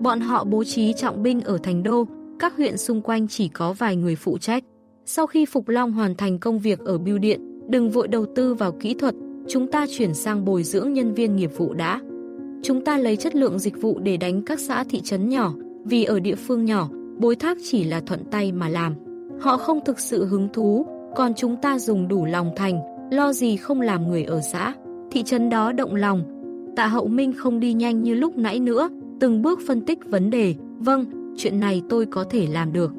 Bọn họ bố trí trọng binh ở Thành Đô, các huyện xung quanh chỉ có vài người phụ trách. Sau khi Phục Long hoàn thành công việc ở bưu điện, đừng vội đầu tư vào kỹ thuật, chúng ta chuyển sang bồi dưỡng nhân viên nghiệp vụ đã. Chúng ta lấy chất lượng dịch vụ để đánh các xã thị trấn nhỏ, vì ở địa phương nhỏ, bối thác chỉ là thuận tay mà làm. Họ không thực sự hứng thú, còn chúng ta dùng đủ lòng thành, lo gì không làm người ở xã. Thị trấn đó động lòng. Tạ Hậu Minh không đi nhanh như lúc nãy nữa, từng bước phân tích vấn đề. Vâng, chuyện này tôi có thể làm được.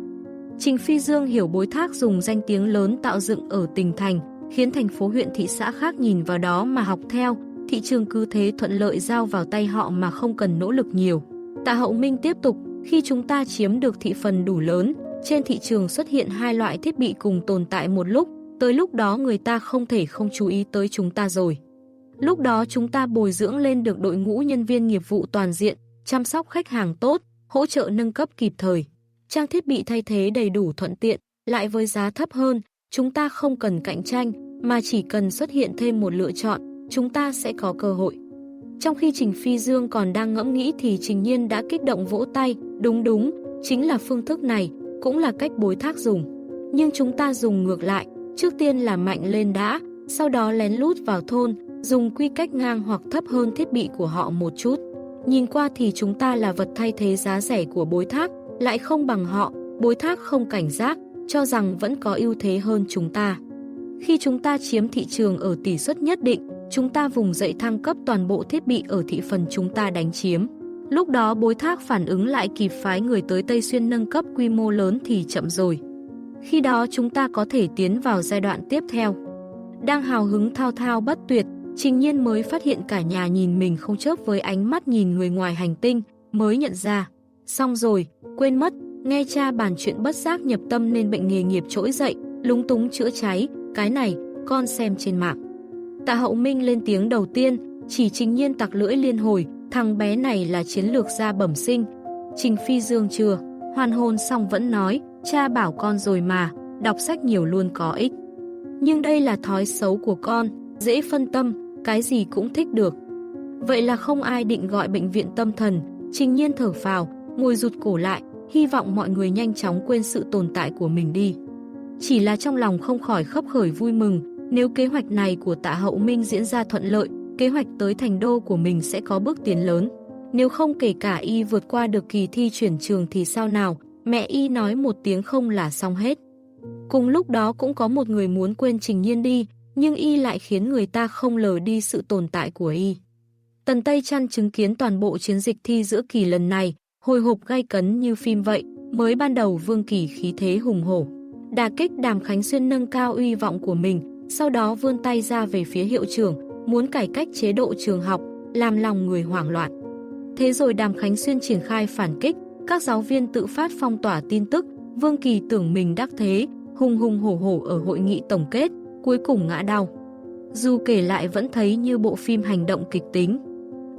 Trình Phi Dương hiểu bối thác dùng danh tiếng lớn tạo dựng ở tỉnh thành, khiến thành phố huyện thị xã khác nhìn vào đó mà học theo, thị trường cứ thế thuận lợi giao vào tay họ mà không cần nỗ lực nhiều. Tạ Hậu Minh tiếp tục, khi chúng ta chiếm được thị phần đủ lớn, trên thị trường xuất hiện hai loại thiết bị cùng tồn tại một lúc, tới lúc đó người ta không thể không chú ý tới chúng ta rồi. Lúc đó chúng ta bồi dưỡng lên được đội ngũ nhân viên nghiệp vụ toàn diện, chăm sóc khách hàng tốt, hỗ trợ nâng cấp kịp thời. Trang thiết bị thay thế đầy đủ thuận tiện, lại với giá thấp hơn, chúng ta không cần cạnh tranh, mà chỉ cần xuất hiện thêm một lựa chọn, chúng ta sẽ có cơ hội. Trong khi Trình Phi Dương còn đang ngẫm nghĩ thì Trình Nhiên đã kích động vỗ tay, đúng đúng, chính là phương thức này, cũng là cách bối thác dùng. Nhưng chúng ta dùng ngược lại, trước tiên là mạnh lên đã, sau đó lén lút vào thôn, dùng quy cách ngang hoặc thấp hơn thiết bị của họ một chút. Nhìn qua thì chúng ta là vật thay thế giá rẻ của bối thác, lại không bằng họ, bối thác không cảnh giác, cho rằng vẫn có ưu thế hơn chúng ta. Khi chúng ta chiếm thị trường ở tỷ suất nhất định, chúng ta vùng dậy thăng cấp toàn bộ thiết bị ở thị phần chúng ta đánh chiếm. Lúc đó bối thác phản ứng lại kịp phái người tới Tây Xuyên nâng cấp quy mô lớn thì chậm rồi. Khi đó chúng ta có thể tiến vào giai đoạn tiếp theo. Đang hào hứng thao thao bất tuyệt, Trình nhiên mới phát hiện cả nhà nhìn mình không chớp với ánh mắt nhìn người ngoài hành tinh, mới nhận ra. Xong rồi, quên mất, nghe cha bàn chuyện bất giác nhập tâm nên bệnh nghề nghiệp trỗi dậy, lúng túng chữa cháy, cái này, con xem trên mạng. Tạ hậu minh lên tiếng đầu tiên, chỉ trình nhiên tặc lưỡi liên hồi, thằng bé này là chiến lược gia bẩm sinh. Trình phi dương chưa, hoàn hôn xong vẫn nói, cha bảo con rồi mà, đọc sách nhiều luôn có ích. Nhưng đây là thói xấu của con, dễ phân tâm, cái gì cũng thích được. Vậy là không ai định gọi bệnh viện tâm thần, trình nhiên thở phào, ngồi rụt cổ lại, hy vọng mọi người nhanh chóng quên sự tồn tại của mình đi. Chỉ là trong lòng không khỏi khấp khởi vui mừng, nếu kế hoạch này của tạ hậu minh diễn ra thuận lợi, kế hoạch tới thành đô của mình sẽ có bước tiến lớn. Nếu không kể cả y vượt qua được kỳ thi chuyển trường thì sao nào, mẹ y nói một tiếng không là xong hết. Cùng lúc đó cũng có một người muốn quên Trình Nhiên đi, nhưng y lại khiến người ta không lờ đi sự tồn tại của y. Tần Tây Trăn chứng kiến toàn bộ chiến dịch thi giữa kỳ lần này, hồi hộp gai cấn như phim vậy, mới ban đầu Vương Kỳ khí thế hùng hổ. Đà kích Đàm Khánh Xuyên nâng cao uy vọng của mình, sau đó vươn tay ra về phía hiệu trưởng, muốn cải cách chế độ trường học, làm lòng người hoảng loạn. Thế rồi Đàm Khánh Xuyên triển khai phản kích, các giáo viên tự phát phong tỏa tin tức, Vương Kỳ tưởng mình đắc thế, hùng hùng hổ hổ ở hội nghị tổng kết, cuối cùng ngã đau. Dù kể lại vẫn thấy như bộ phim hành động kịch tính.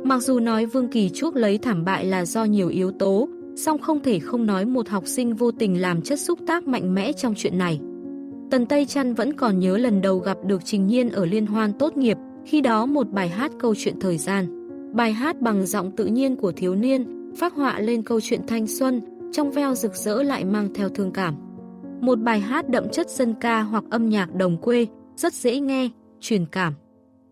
Mặc dù nói Vương Kỳ trúc lấy thảm bại là do nhiều yếu tố, song không thể không nói một học sinh vô tình làm chất xúc tác mạnh mẽ trong chuyện này. Tần Tây Trăn vẫn còn nhớ lần đầu gặp được Trình Nhiên ở liên hoan tốt nghiệp, khi đó một bài hát câu chuyện thời gian. Bài hát bằng giọng tự nhiên của thiếu niên, phát họa lên câu chuyện thanh xuân, trong veo rực rỡ lại mang theo thương cảm. Một bài hát đậm chất dân ca hoặc âm nhạc đồng quê, rất dễ nghe, truyền cảm.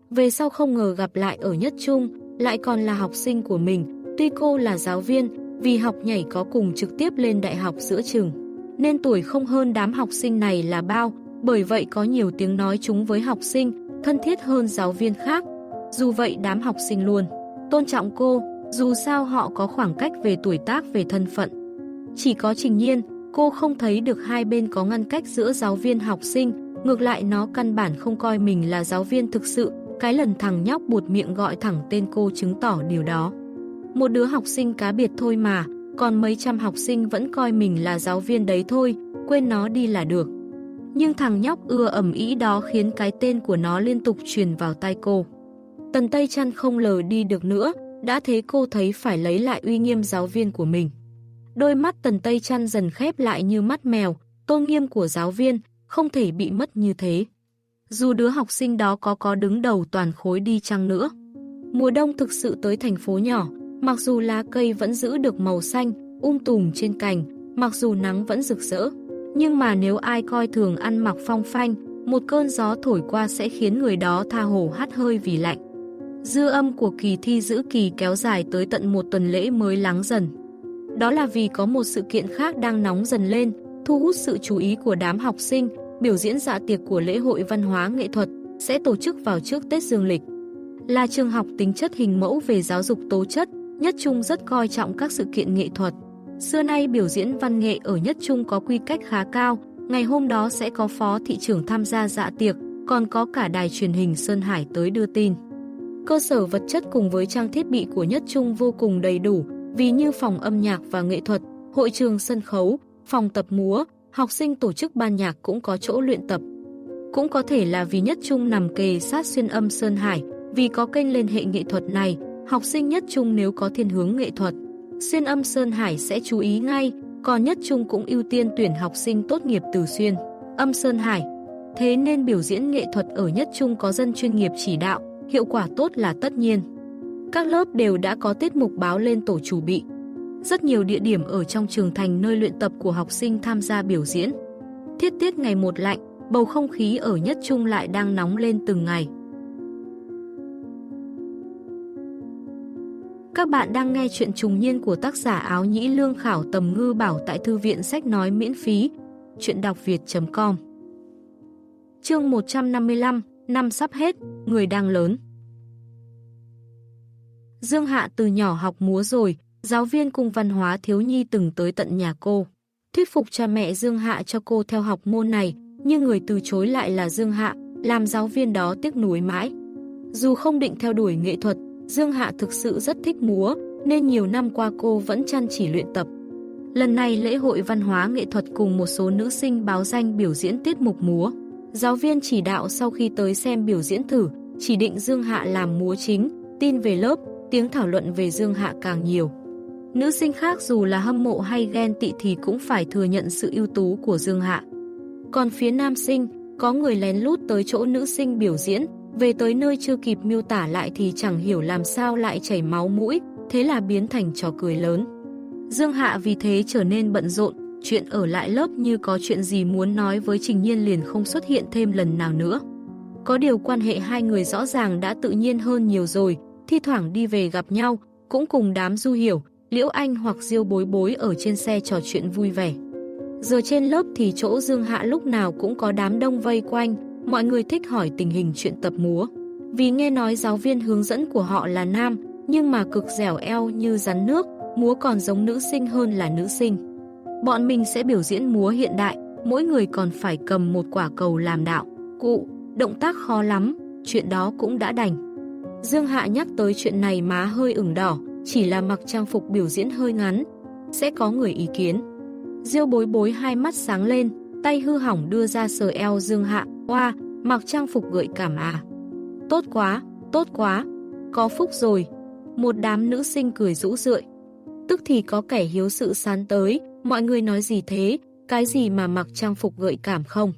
Về sau không ngờ gặp lại ở nhất trung, lại còn là học sinh của mình, tuy cô là giáo viên, vì học nhảy có cùng trực tiếp lên đại học giữa trường. Nên tuổi không hơn đám học sinh này là bao, bởi vậy có nhiều tiếng nói chúng với học sinh, thân thiết hơn giáo viên khác. Dù vậy đám học sinh luôn, tôn trọng cô, dù sao họ có khoảng cách về tuổi tác về thân phận. Chỉ có Trình Nhiên, cô không thấy được hai bên có ngăn cách giữa giáo viên học sinh, ngược lại nó căn bản không coi mình là giáo viên thực sự, cái lần thằng nhóc buột miệng gọi thẳng tên cô chứng tỏ điều đó. Một đứa học sinh cá biệt thôi mà, còn mấy trăm học sinh vẫn coi mình là giáo viên đấy thôi, quên nó đi là được. Nhưng thằng nhóc ưa ẩm ý đó khiến cái tên của nó liên tục truyền vào tai cô. Tần Tây Trăn không lờ đi được nữa, đã thế cô thấy phải lấy lại uy nghiêm giáo viên của mình. Đôi mắt Tần Tây chăn dần khép lại như mắt mèo, tôn nghiêm của giáo viên không thể bị mất như thế. Dù đứa học sinh đó có có đứng đầu toàn khối đi chăng nữa. Mùa đông thực sự tới thành phố nhỏ, mặc dù lá cây vẫn giữ được màu xanh, um tùm trên cành, mặc dù nắng vẫn rực rỡ. Nhưng mà nếu ai coi thường ăn mặc phong phanh, một cơn gió thổi qua sẽ khiến người đó tha hồ hắt hơi vì lạnh. Dư âm của kỳ thi giữ kỳ kéo dài tới tận một tuần lễ mới lắng dần. Đó là vì có một sự kiện khác đang nóng dần lên, thu hút sự chú ý của đám học sinh, biểu diễn dạ tiệc của lễ hội văn hóa nghệ thuật sẽ tổ chức vào trước Tết Dương lịch. Là trường học tính chất hình mẫu về giáo dục tố chất, Nhất Trung rất coi trọng các sự kiện nghệ thuật. Xưa nay biểu diễn văn nghệ ở Nhất Trung có quy cách khá cao, ngày hôm đó sẽ có phó thị trưởng tham gia dạ tiệc, còn có cả đài truyền hình Sơn Hải tới đưa tin. Cơ sở vật chất cùng với trang thiết bị của Nhất Trung vô cùng đầy đủ, vì như phòng âm nhạc và nghệ thuật, hội trường sân khấu, phòng tập múa, học sinh tổ chức ban nhạc cũng có chỗ luyện tập. Cũng có thể là vì Nhất Trung nằm kề sát xuyên âm Sơn Hải, vì có kênh liên hệ nghệ thuật này, học sinh Nhất Trung nếu có thiên hướng nghệ thuật, xuyên âm Sơn Hải sẽ chú ý ngay, còn Nhất Trung cũng ưu tiên tuyển học sinh tốt nghiệp từ xuyên, âm Sơn Hải. Thế nên biểu diễn nghệ thuật ở Nhất Trung có dân chuyên nghiệp chỉ đạo, hiệu quả tốt là tất nhiên. Các lớp đều đã có tiết mục báo lên tổ chủ bị. Rất nhiều địa điểm ở trong trường thành nơi luyện tập của học sinh tham gia biểu diễn. Thiết tiết ngày một lạnh, bầu không khí ở Nhất Trung lại đang nóng lên từng ngày. Các bạn đang nghe chuyện trùng niên của tác giả áo nhĩ lương khảo tầm ngư bảo tại thư viện sách nói miễn phí. Chuyện đọc việt.com Chương 155 Năm sắp hết, người đang lớn Dương Hạ từ nhỏ học múa rồi, giáo viên cung văn hóa thiếu nhi từng tới tận nhà cô. Thuyết phục cha mẹ Dương Hạ cho cô theo học môn này, nhưng người từ chối lại là Dương Hạ, làm giáo viên đó tiếc nuối mãi. Dù không định theo đuổi nghệ thuật, Dương Hạ thực sự rất thích múa, nên nhiều năm qua cô vẫn chăn chỉ luyện tập. Lần này lễ hội văn hóa nghệ thuật cùng một số nữ sinh báo danh biểu diễn tiết mục múa. Giáo viên chỉ đạo sau khi tới xem biểu diễn thử, chỉ định Dương Hạ làm múa chính, tin về lớp, tiếng thảo luận về Dương Hạ càng nhiều. Nữ sinh khác dù là hâm mộ hay ghen tị thì cũng phải thừa nhận sự ưu tú của Dương Hạ. Còn phía nam sinh, có người lén lút tới chỗ nữ sinh biểu diễn, về tới nơi chưa kịp miêu tả lại thì chẳng hiểu làm sao lại chảy máu mũi, thế là biến thành trò cười lớn. Dương Hạ vì thế trở nên bận rộn, chuyện ở lại lớp như có chuyện gì muốn nói với Trình Nhiên liền không xuất hiện thêm lần nào nữa. Có điều quan hệ hai người rõ ràng đã tự nhiên hơn nhiều rồi, thi thoảng đi về gặp nhau, cũng cùng đám du hiểu, Liễu Anh hoặc Diêu bối bối ở trên xe trò chuyện vui vẻ. Giờ trên lớp thì chỗ Dương Hạ lúc nào cũng có đám đông vây quanh, mọi người thích hỏi tình hình chuyện tập múa. Vì nghe nói giáo viên hướng dẫn của họ là nam, nhưng mà cực dẻo eo như rắn nước, múa còn giống nữ sinh hơn là nữ sinh. Bọn mình sẽ biểu diễn múa hiện đại, mỗi người còn phải cầm một quả cầu làm đạo. Cụ, động tác khó lắm, chuyện đó cũng đã đành. Dương Hạ nhắc tới chuyện này má hơi ửng đỏ, chỉ là mặc trang phục biểu diễn hơi ngắn. Sẽ có người ý kiến. Diêu bối bối hai mắt sáng lên, tay hư hỏng đưa ra sờ eo Dương Hạ. Oa, mặc trang phục gợi cảm à. Tốt quá, tốt quá, có phúc rồi. Một đám nữ sinh cười rũ rượi. Tức thì có kẻ hiếu sự sán tới, mọi người nói gì thế, cái gì mà mặc trang phục gợi cảm không?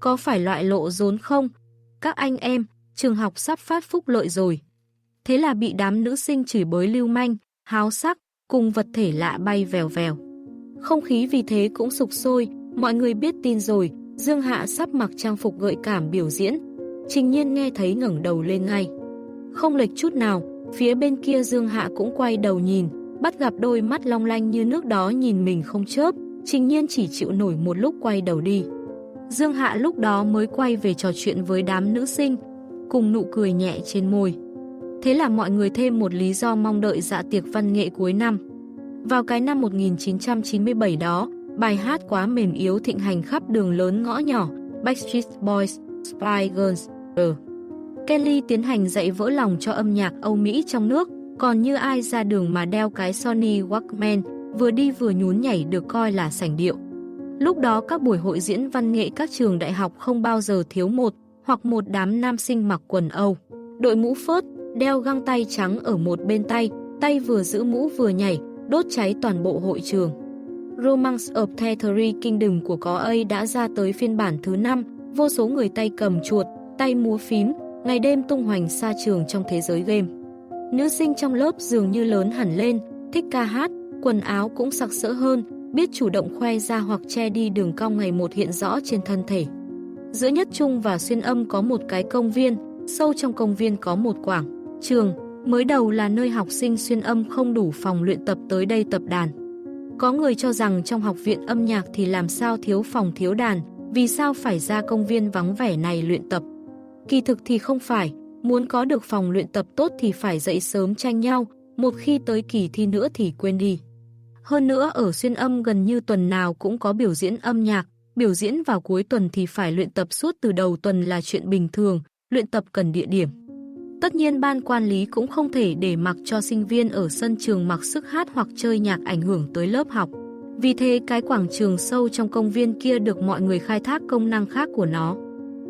Có phải loại lộ rốn không? Các anh em, trường học sắp phát phúc lợi rồi. Thế là bị đám nữ sinh chửi bới lưu manh, háo sắc, cùng vật thể lạ bay vèo vèo. Không khí vì thế cũng sục sôi, mọi người biết tin rồi, Dương Hạ sắp mặc trang phục gợi cảm biểu diễn. Trình nhiên nghe thấy ngẩng đầu lên ngay. Không lệch chút nào, phía bên kia Dương Hạ cũng quay đầu nhìn, bắt gặp đôi mắt long lanh như nước đó nhìn mình không chớp, trình nhiên chỉ chịu nổi một lúc quay đầu đi. Dương Hạ lúc đó mới quay về trò chuyện với đám nữ sinh, cùng nụ cười nhẹ trên môi. Thế là mọi người thêm một lý do mong đợi dạ tiệc văn nghệ cuối năm. Vào cái năm 1997 đó, bài hát quá mềm yếu thịnh hành khắp đường lớn ngõ nhỏ, Backstreet Boys, Spy Girls, R. Kelly tiến hành dạy vỡ lòng cho âm nhạc Âu Mỹ trong nước, còn như ai ra đường mà đeo cái Sony Walkman, vừa đi vừa nhún nhảy được coi là sảnh điệu. Lúc đó các buổi hội diễn văn nghệ các trường đại học không bao giờ thiếu một hoặc một đám nam sinh mặc quần Âu. Đội mũ phớt, đeo găng tay trắng ở một bên tay, tay vừa giữ mũ vừa nhảy, đốt cháy toàn bộ hội trường. Romance of the Three Kingdom của có A đã ra tới phiên bản thứ 5, vô số người tay cầm chuột, tay múa phím, ngày đêm tung hoành xa trường trong thế giới game. Nữ sinh trong lớp dường như lớn hẳn lên, thích ca hát, quần áo cũng sặc sỡ hơn, biết chủ động khoe ra hoặc che đi đường cong ngày một hiện rõ trên thân thể. Giữa Nhất Trung và Xuyên Âm có một cái công viên, sâu trong công viên có một quảng, trường, mới đầu là nơi học sinh Xuyên Âm không đủ phòng luyện tập tới đây tập đàn. Có người cho rằng trong học viện âm nhạc thì làm sao thiếu phòng thiếu đàn, vì sao phải ra công viên vắng vẻ này luyện tập. Kỳ thực thì không phải, muốn có được phòng luyện tập tốt thì phải dậy sớm tranh nhau, một khi tới kỳ thi nữa thì quên đi. Hơn nữa ở xuyên âm gần như tuần nào cũng có biểu diễn âm nhạc, biểu diễn vào cuối tuần thì phải luyện tập suốt từ đầu tuần là chuyện bình thường, luyện tập cần địa điểm. Tất nhiên ban quản lý cũng không thể để mặc cho sinh viên ở sân trường mặc sức hát hoặc chơi nhạc ảnh hưởng tới lớp học. Vì thế cái quảng trường sâu trong công viên kia được mọi người khai thác công năng khác của nó.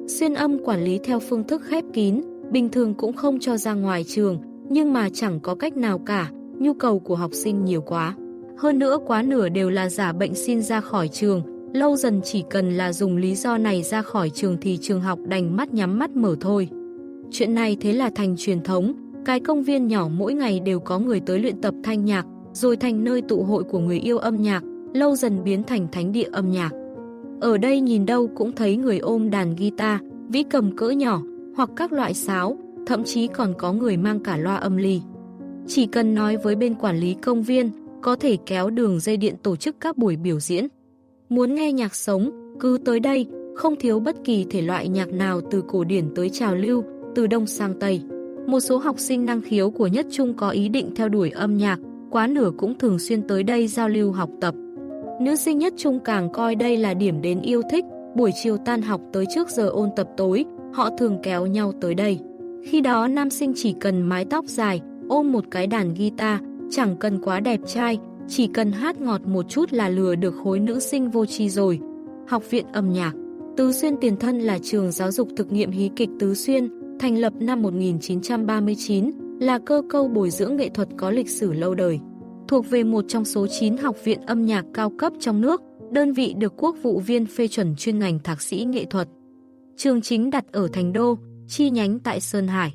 Xuyên âm quản lý theo phương thức khép kín, bình thường cũng không cho ra ngoài trường, nhưng mà chẳng có cách nào cả, nhu cầu của học sinh nhiều quá. Hơn nữa quá nửa đều là giả bệnh xin ra khỏi trường, lâu dần chỉ cần là dùng lý do này ra khỏi trường thì trường học đành mắt nhắm mắt mở thôi. Chuyện này thế là thành truyền thống, cái công viên nhỏ mỗi ngày đều có người tới luyện tập thanh nhạc, rồi thành nơi tụ hội của người yêu âm nhạc, lâu dần biến thành thánh địa âm nhạc. Ở đây nhìn đâu cũng thấy người ôm đàn guitar, vĩ cầm cỡ nhỏ, hoặc các loại sáo, thậm chí còn có người mang cả loa âm ly. Chỉ cần nói với bên quản lý công viên, có thể kéo đường dây điện tổ chức các buổi biểu diễn. Muốn nghe nhạc sống, cứ tới đây, không thiếu bất kỳ thể loại nhạc nào từ cổ điển tới trào lưu, từ đông sang tây. Một số học sinh năng khiếu của Nhất Trung có ý định theo đuổi âm nhạc, quá nửa cũng thường xuyên tới đây giao lưu học tập. Nữ sinh Nhất Trung càng coi đây là điểm đến yêu thích, buổi chiều tan học tới trước giờ ôn tập tối, họ thường kéo nhau tới đây. Khi đó nam sinh chỉ cần mái tóc dài, ôm một cái đàn guitar, chẳng cần quá đẹp trai, chỉ cần hát ngọt một chút là lừa được khối nữ sinh vô tri rồi. Học viện âm nhạc Tứ Xuyên tiền thân là trường giáo dục thực nghiệm hí kịch Tứ Xuyên, thành lập năm 1939, là cơ câu bồi dưỡng nghệ thuật có lịch sử lâu đời. Thuộc về một trong số 9 học viện âm nhạc cao cấp trong nước, đơn vị được quốc vụ viên phê chuẩn chuyên ngành thạc sĩ nghệ thuật. Trường chính đặt ở Thành Đô, chi nhánh tại Sơn Hải.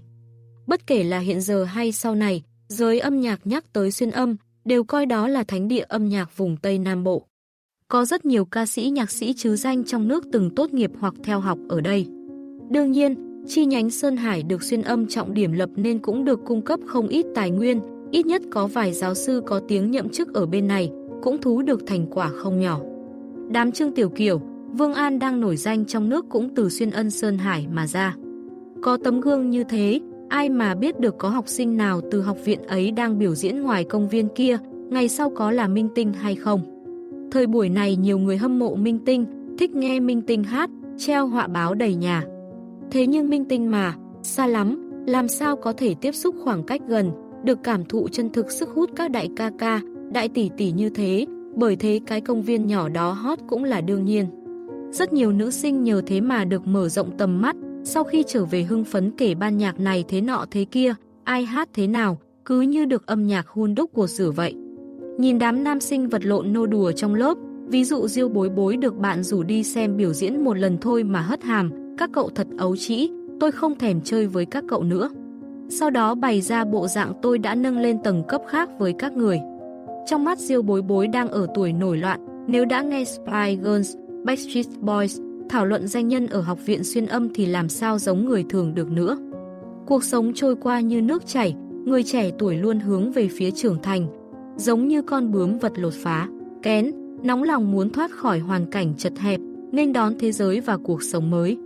Bất kể là hiện giờ hay sau này, giới âm nhạc nhắc tới xuyên âm, đều coi đó là thánh địa âm nhạc vùng Tây Nam Bộ. Có rất nhiều ca sĩ nhạc sĩ chứ danh trong nước từng tốt nghiệp hoặc theo học ở đây. Đương nhiên, chi nhánh Sơn Hải được xuyên âm trọng điểm lập nên cũng được cung cấp không ít tài nguyên, ít nhất có vài giáo sư có tiếng nhậm chức ở bên này, cũng thú được thành quả không nhỏ. Đám Trương Tiểu Kiều, Vương An đang nổi danh trong nước cũng từ xuyên ân Sơn Hải mà ra. Có tấm gương như thế, ai mà biết được có học sinh nào từ học viện ấy đang biểu diễn ngoài công viên kia, ngày sau có là minh tinh hay không. Thời buổi này nhiều người hâm mộ minh tinh, thích nghe minh tinh hát, treo họa báo đầy nhà. Thế nhưng minh tinh mà, xa lắm, làm sao có thể tiếp xúc khoảng cách gần, được cảm thụ chân thực sức hút các đại ca ca, đại tỷ tỷ như thế, bởi thế cái công viên nhỏ đó hot cũng là đương nhiên. Rất nhiều nữ sinh nhờ thế mà được mở rộng tầm mắt, sau khi trở về hưng phấn kể ban nhạc này thế nọ thế kia, ai hát thế nào, cứ như được âm nhạc hun đúc của sử vậy. Nhìn đám nam sinh vật lộn nô đùa trong lớp, ví dụ Diêu Bối Bối được bạn rủ đi xem biểu diễn một lần thôi mà hất hàm, các cậu thật ấu trĩ, tôi không thèm chơi với các cậu nữa. Sau đó bày ra bộ dạng tôi đã nâng lên tầng cấp khác với các người. Trong mắt Diêu Bối Bối đang ở tuổi nổi loạn, nếu đã nghe Spy Girls, Backstreet Boys, thảo luận danh nhân ở học viện xuyên âm thì làm sao giống người thường được nữa. Cuộc sống trôi qua như nước chảy, người trẻ tuổi luôn hướng về phía trưởng thành, giống như con bướm vật lột phá, kén, nóng lòng muốn thoát khỏi hoàn cảnh chật hẹp, nên đón thế giới và cuộc sống mới.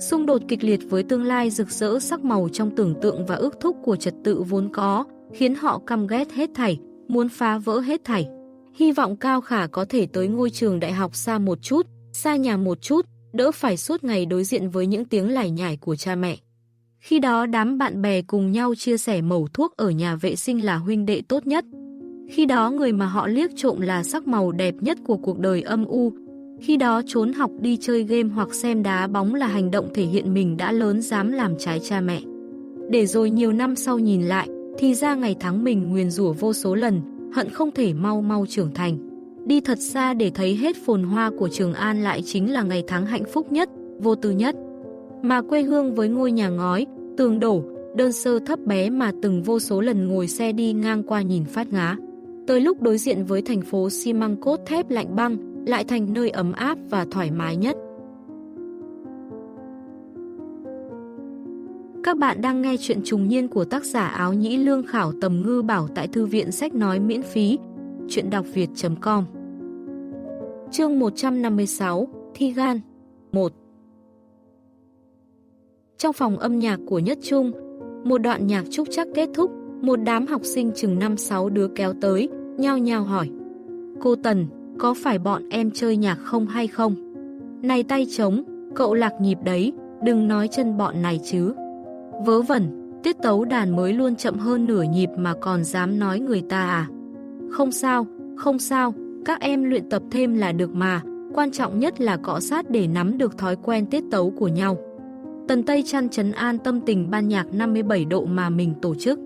Xung đột kịch liệt với tương lai rực rỡ sắc màu trong tưởng tượng và ước thúc của trật tự vốn có, khiến họ căm ghét hết thảy, muốn phá vỡ hết thảy. Hy vọng Cao Khả có thể tới ngôi trường đại học xa một chút, xa nhà một chút, đỡ phải suốt ngày đối diện với những tiếng lải nhải của cha mẹ. Khi đó đám bạn bè cùng nhau chia sẻ mẩu thuốc ở nhà vệ sinh là huynh đệ tốt nhất. Khi đó người mà họ liếc trộm là sắc màu đẹp nhất của cuộc đời âm u. Khi đó trốn học đi chơi game hoặc xem đá bóng là hành động thể hiện mình đã lớn dám làm trái cha mẹ. Để rồi nhiều năm sau nhìn lại, thì ra ngày tháng mình nguyền rủa vô số lần, hận không thể mau mau trưởng thành. Đi thật xa để thấy hết phồn hoa của Trường An lại chính là ngày tháng hạnh phúc nhất, vô tư nhất. Mà quê hương với ngôi nhà ngói, tường đổ, đơn sơ thấp bé mà từng vô số lần ngồi xe đi ngang qua nhìn phát ngá. Tới lúc đối diện với thành phố xi măng cốt thép lạnh băng, lại thành nơi ấm áp và thoải mái nhất. Các bạn đang nghe chuyện trùng niên của tác giả áo nhĩ lương khảo tầm ngư bảo tại thư viện sách nói miễn phí. Chuyện đọc việt.com Chương 156 Thi gan 1 Trong phòng âm nhạc của Nhất Trung, một đoạn nhạc trúc chắc kết thúc, một đám học sinh chừng 5-6 đứa kéo tới, nhao nhao hỏi. Cô Tần, có phải bọn em chơi nhạc không hay không? Này tay trống, cậu lạc nhịp đấy, đừng nói chân bọn này chứ. Vớ vẩn, tiết tấu đàn mới luôn chậm hơn nửa nhịp mà còn dám nói người ta à? Không sao, không sao, các em luyện tập thêm là được mà, quan trọng nhất là cọ sát để nắm được thói quen tiết tấu của nhau. Tần Tây chăn chấn an tâm tình ban nhạc 57 độ mà mình tổ chức.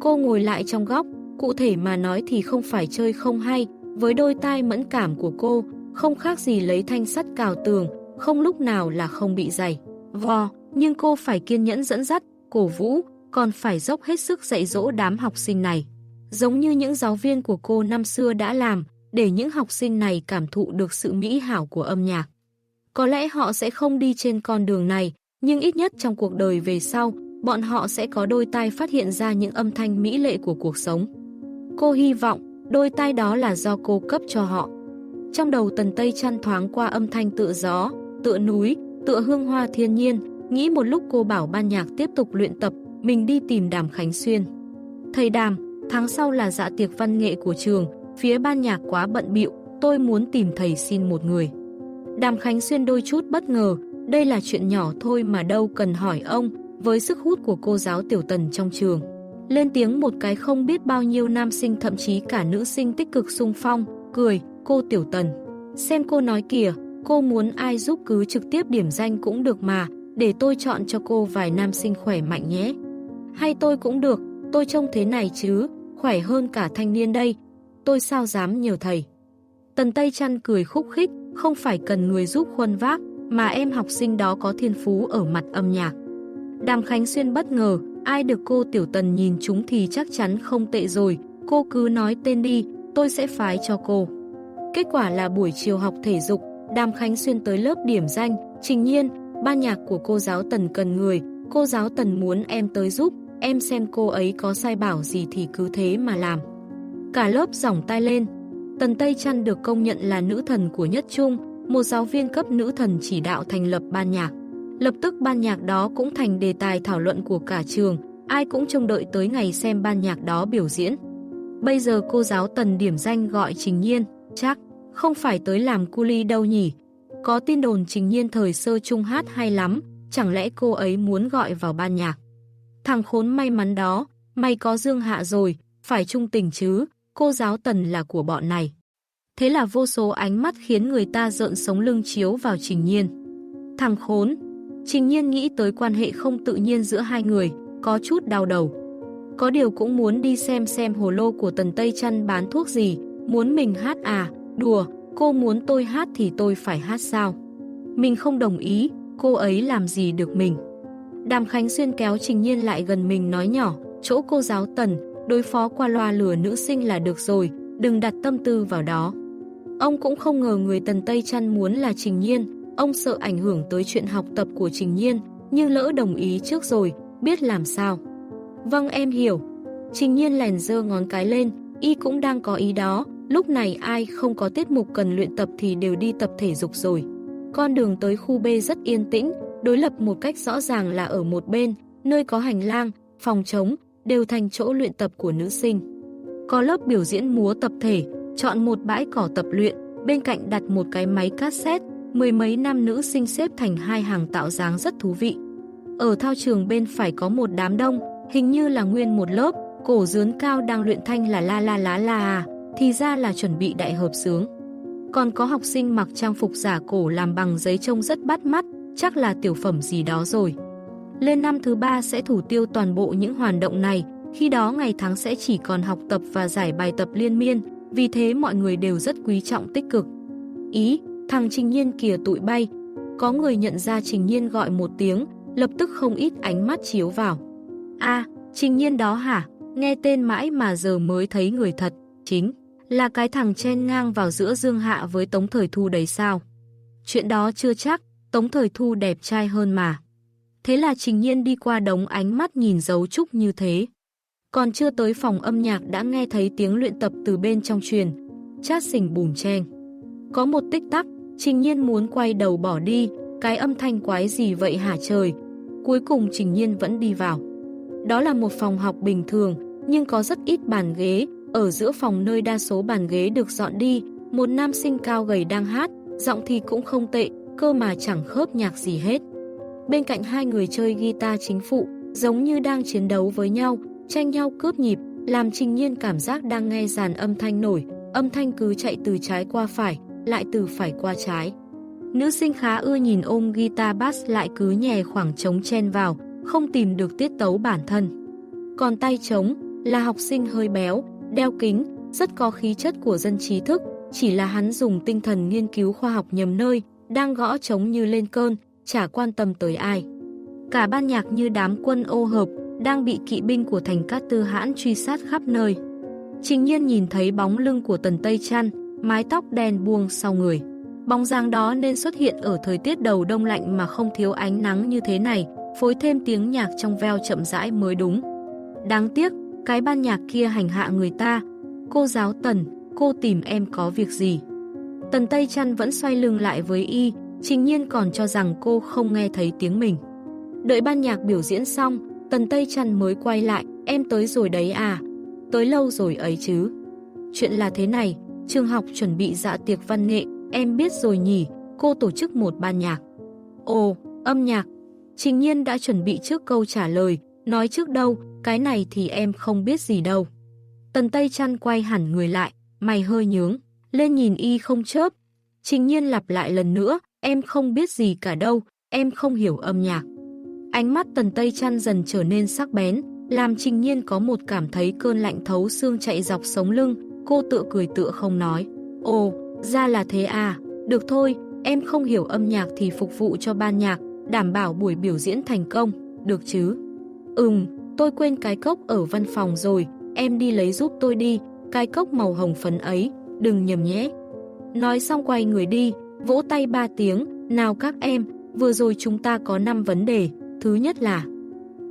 Cô ngồi lại trong góc, cụ thể mà nói thì không phải chơi không hay, với đôi tai mẫn cảm của cô, không khác gì lấy thanh sắt cào tường, không lúc nào là không bị dày. Vò, nhưng cô phải kiên nhẫn dẫn dắt, cổ vũ, còn phải dốc hết sức dạy dỗ đám học sinh này. Giống như những giáo viên của cô năm xưa đã làm, để những học sinh này cảm thụ được sự mỹ hảo của âm nhạc. Có lẽ họ sẽ không đi trên con đường này, nhưng ít nhất trong cuộc đời về sau, bọn họ sẽ có đôi tai phát hiện ra những âm thanh mỹ lệ của cuộc sống. Cô hy vọng, đôi tai đó là do cô cấp cho họ. Trong đầu tần Tây chăn thoáng qua âm thanh tựa gió, tựa núi, tựa hương hoa thiên nhiên, nghĩ một lúc cô bảo ban nhạc tiếp tục luyện tập, mình đi tìm Đàm Khánh Xuyên. Thầy Đàm, tháng sau là dạ tiệc văn nghệ của trường, phía ban nhạc quá bận bịu, tôi muốn tìm thầy xin một người. Đàm Khánh Xuyên đôi chút bất ngờ, đây là chuyện nhỏ thôi mà đâu cần hỏi ông, với sức hút của cô giáo tiểu tần trong trường. Lên tiếng một cái không biết bao nhiêu nam sinh thậm chí cả nữ sinh tích cực sung phong, cười, cô tiểu tần. Xem cô nói kìa, cô muốn ai giúp cứ trực tiếp điểm danh cũng được mà, để tôi chọn cho cô vài nam sinh khỏe mạnh nhé. Hay tôi cũng được, tôi trông thế này chứ, khỏe hơn cả thanh niên đây, tôi sao dám nhờ thầy. Tần Tây Trăn cười khúc khích, không phải cần người giúp khuân vác, mà em học sinh đó có thiên phú ở mặt âm nhạc. Đàm Khánh Xuyên bất ngờ, ai được cô Tiểu Tần nhìn chúng thì chắc chắn không tệ rồi, cô cứ nói tên đi, tôi sẽ phái cho cô. Kết quả là buổi chiều học thể dục, Đàm Khánh Xuyên tới lớp điểm danh, trình nhiên, ban nhạc của cô giáo Tần cần người, cô giáo Tần muốn em tới giúp, em xem cô ấy có sai bảo gì thì cứ thế mà làm. Cả lớp dòng tay lên, Tần Tây Trăn được công nhận là nữ thần của Nhất Trung, một giáo viên cấp nữ thần chỉ đạo thành lập ban nhạc. Lập tức ban nhạc đó cũng thành đề tài thảo luận của cả trường, ai cũng trông đợi tới ngày xem ban nhạc đó biểu diễn. Bây giờ cô giáo Tần điểm danh gọi Trình Nhiên, chắc, không phải tới làm cu ly đâu nhỉ. Có tin đồn Trình Nhiên thời sơ trung hát hay lắm, chẳng lẽ cô ấy muốn gọi vào ban nhạc. Thằng khốn may mắn đó, may có dương hạ rồi, phải trung tình chứ, cô giáo Tần là của bọn này. Thế là vô số ánh mắt khiến người ta rợn sống lưng chiếu vào Trình Nhiên. Thằng khốn, Trình Nhiên nghĩ tới quan hệ không tự nhiên giữa hai người, có chút đau đầu. Có điều cũng muốn đi xem xem hồ lô của Tần Tây Trăn bán thuốc gì, muốn mình hát à, đùa, cô muốn tôi hát thì tôi phải hát sao? Mình không đồng ý, cô ấy làm gì được mình. Đàm Khánh Xuyên kéo Trình Nhiên lại gần mình nói nhỏ, chỗ cô giáo Tần, đối phó qua loa lửa nữ sinh là được rồi, đừng đặt tâm tư vào đó. Ông cũng không ngờ người Tần Tây chăn muốn là Trình Nhiên, ông sợ ảnh hưởng tới chuyện học tập của Trình Nhiên, nhưng lỡ đồng ý trước rồi, biết làm sao. Vâng em hiểu. Trình Nhiên lèn dơ ngón cái lên, y cũng đang có ý đó, lúc này ai không có tiết mục cần luyện tập thì đều đi tập thể dục rồi. Con đường tới khu B rất yên tĩnh, đối lập một cách rõ ràng là ở một bên, nơi có hành lang, phòng trống, đều thành chỗ luyện tập của nữ sinh. Có lớp biểu diễn múa tập thể, chọn một bãi cỏ tập luyện, bên cạnh đặt một cái máy cassette, mười mấy nam nữ sinh xếp thành hai hàng tạo dáng rất thú vị. Ở thao trường bên phải có một đám đông, hình như là nguyên một lớp, cổ dướn cao đang luyện thanh là la la lá la à, thì ra là chuẩn bị đại hợp sướng. Còn có học sinh mặc trang phục giả cổ làm bằng giấy trông rất bắt mắt, chắc là tiểu phẩm gì đó rồi. Lên năm thứ ba sẽ thủ tiêu toàn bộ những hoạt động này, khi đó ngày tháng sẽ chỉ còn học tập và giải bài tập liên miên, vì thế mọi người đều rất quý trọng tích cực. Ý, thằng Trình Nhiên kìa tụi bay. Có người nhận ra Trình Nhiên gọi một tiếng, lập tức không ít ánh mắt chiếu vào. a Trình Nhiên đó hả? Nghe tên mãi mà giờ mới thấy người thật, chính là cái thằng chen ngang vào giữa Dương Hạ với Tống Thời Thu đấy sao? Chuyện đó chưa chắc, Tống Thời Thu đẹp trai hơn mà. Thế là Trình Nhiên đi qua đống ánh mắt nhìn dấu trúc như thế. Còn chưa tới phòng âm nhạc đã nghe thấy tiếng luyện tập từ bên trong truyền, chát xình bùm chen. Có một tích tắc, Trình Nhiên muốn quay đầu bỏ đi, cái âm thanh quái gì vậy hả trời. Cuối cùng Trình Nhiên vẫn đi vào. Đó là một phòng học bình thường, nhưng có rất ít bàn ghế, ở giữa phòng nơi đa số bàn ghế được dọn đi, một nam sinh cao gầy đang hát, giọng thì cũng không tệ, cơ mà chẳng khớp nhạc gì hết. Bên cạnh hai người chơi guitar chính phụ, giống như đang chiến đấu với nhau, tranh nhau cướp nhịp, làm Trình Nhiên cảm giác đang nghe dàn âm thanh nổi, âm thanh cứ chạy từ trái qua phải, lại từ phải qua trái. Nữ sinh khá ưa nhìn ôm guitar bass lại cứ nhè khoảng trống chen vào, không tìm được tiết tấu bản thân. Còn tay trống là học sinh hơi béo, đeo kính, rất có khí chất của dân trí thức, chỉ là hắn dùng tinh thần nghiên cứu khoa học nhầm nơi, đang gõ trống như lên cơn, chả quan tâm tới ai. Cả ban nhạc như đám quân ô hợp, đang bị kỵ binh của thành cát tư hãn truy sát khắp nơi. Trình nhiên nhìn thấy bóng lưng của tần Tây Trăn, mái tóc đen buông sau người. Bóng dáng đó nên xuất hiện ở thời tiết đầu đông lạnh mà không thiếu ánh nắng như thế này, phối thêm tiếng nhạc trong veo chậm rãi mới đúng. Đáng tiếc, cái ban nhạc kia hành hạ người ta. Cô giáo Tần, cô tìm em có việc gì? Tần Tây Trăn vẫn xoay lưng lại với y, trình nhiên còn cho rằng cô không nghe thấy tiếng mình. Đợi ban nhạc biểu diễn xong, Tần Tây Trăn mới quay lại, em tới rồi đấy à? Tới lâu rồi ấy chứ. Chuyện là thế này, trường học chuẩn bị dạ tiệc văn nghệ, em biết rồi nhỉ, cô tổ chức một ban nhạc. Ồ, âm nhạc. Trình nhiên đã chuẩn bị trước câu trả lời, nói trước đâu, cái này thì em không biết gì đâu. Tần Tây Trăn quay hẳn người lại, mày hơi nhướng, lên nhìn y không chớp. Trình nhiên lặp lại lần nữa, em không biết gì cả đâu, em không hiểu âm nhạc. Ánh mắt Tần Tây chăn dần trở nên sắc bén, làm Trình Nhiên có một cảm thấy cơn lạnh thấu xương chạy dọc sống lưng, cô tựa cười tựa không nói. Ồ, ra là thế à, được thôi, em không hiểu âm nhạc thì phục vụ cho ban nhạc, đảm bảo buổi biểu diễn thành công, được chứ? Ừm, tôi quên cái cốc ở văn phòng rồi, em đi lấy giúp tôi đi, cái cốc màu hồng phấn ấy, đừng nhầm nhé. Nói xong quay người đi, vỗ tay ba tiếng, nào các em, vừa rồi chúng ta có 5 vấn đề, thứ nhất là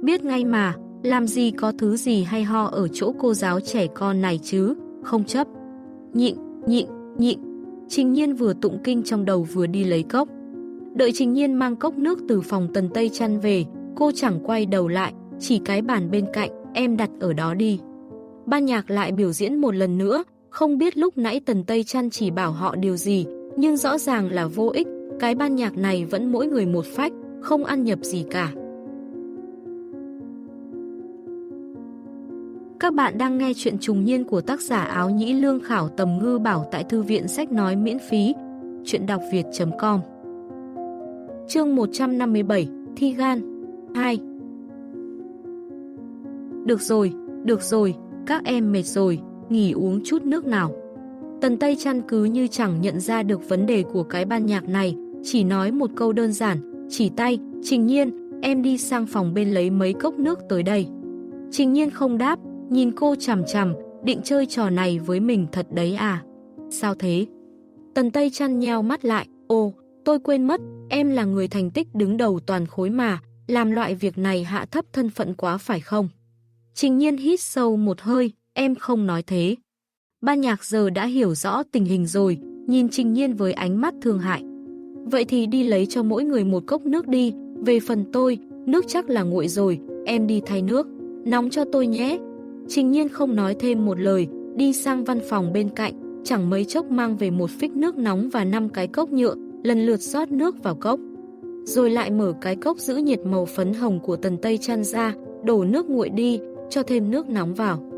biết ngay mà, làm gì có thứ gì hay ho ở chỗ cô giáo trẻ con này chứ, không chấp. Nhịn, nhịn, nhịn. Trình Nhiên vừa tụng kinh trong đầu vừa đi lấy cốc. Đợi Trình Nhiên mang cốc nước từ phòng tần Tây chăn về, cô chẳng quay đầu lại, chỉ cái bàn bên cạnh, em đặt ở đó đi. Ban nhạc lại biểu diễn một lần nữa, không biết lúc nãy Tần Tây Trăn chỉ bảo họ điều gì, nhưng rõ ràng là vô ích, cái ban nhạc này vẫn mỗi người một phách, không ăn nhập gì cả. Các bạn đang nghe chuyện trùng niên của tác giả áo nhĩ lương khảo tầm ngư bảo tại thư viện sách nói miễn phí. Chuyện đọc việt.com Chương 157 Thi gan 2 Được rồi, được rồi, các em mệt rồi, nghỉ uống chút nước nào. Tần Tây chăn cứ như chẳng nhận ra được vấn đề của cái ban nhạc này, chỉ nói một câu đơn giản, chỉ tay, trình nhiên, em đi sang phòng bên lấy mấy cốc nước tới đây. Trình nhiên không đáp, nhìn cô chằm chằm, định chơi trò này với mình thật đấy à? Sao thế? Tần Tây chăn nheo mắt lại, ồ, tôi quên mất, em là người thành tích đứng đầu toàn khối mà, làm loại việc này hạ thấp thân phận quá phải không? Trình nhiên hít sâu một hơi, em không nói thế. Ban nhạc giờ đã hiểu rõ tình hình rồi, nhìn Trình nhiên với ánh mắt thương hại. Vậy thì đi lấy cho mỗi người một cốc nước đi, về phần tôi, nước chắc là nguội rồi, em đi thay nước, nóng cho tôi nhé. Trình nhiên không nói thêm một lời, đi sang văn phòng bên cạnh, chẳng mấy chốc mang về một phích nước nóng và 5 cái cốc nhựa, lần lượt rót nước vào cốc. Rồi lại mở cái cốc giữ nhiệt màu phấn hồng của tần tây chăn ra, đổ nước nguội đi, cho thêm nước nóng vào.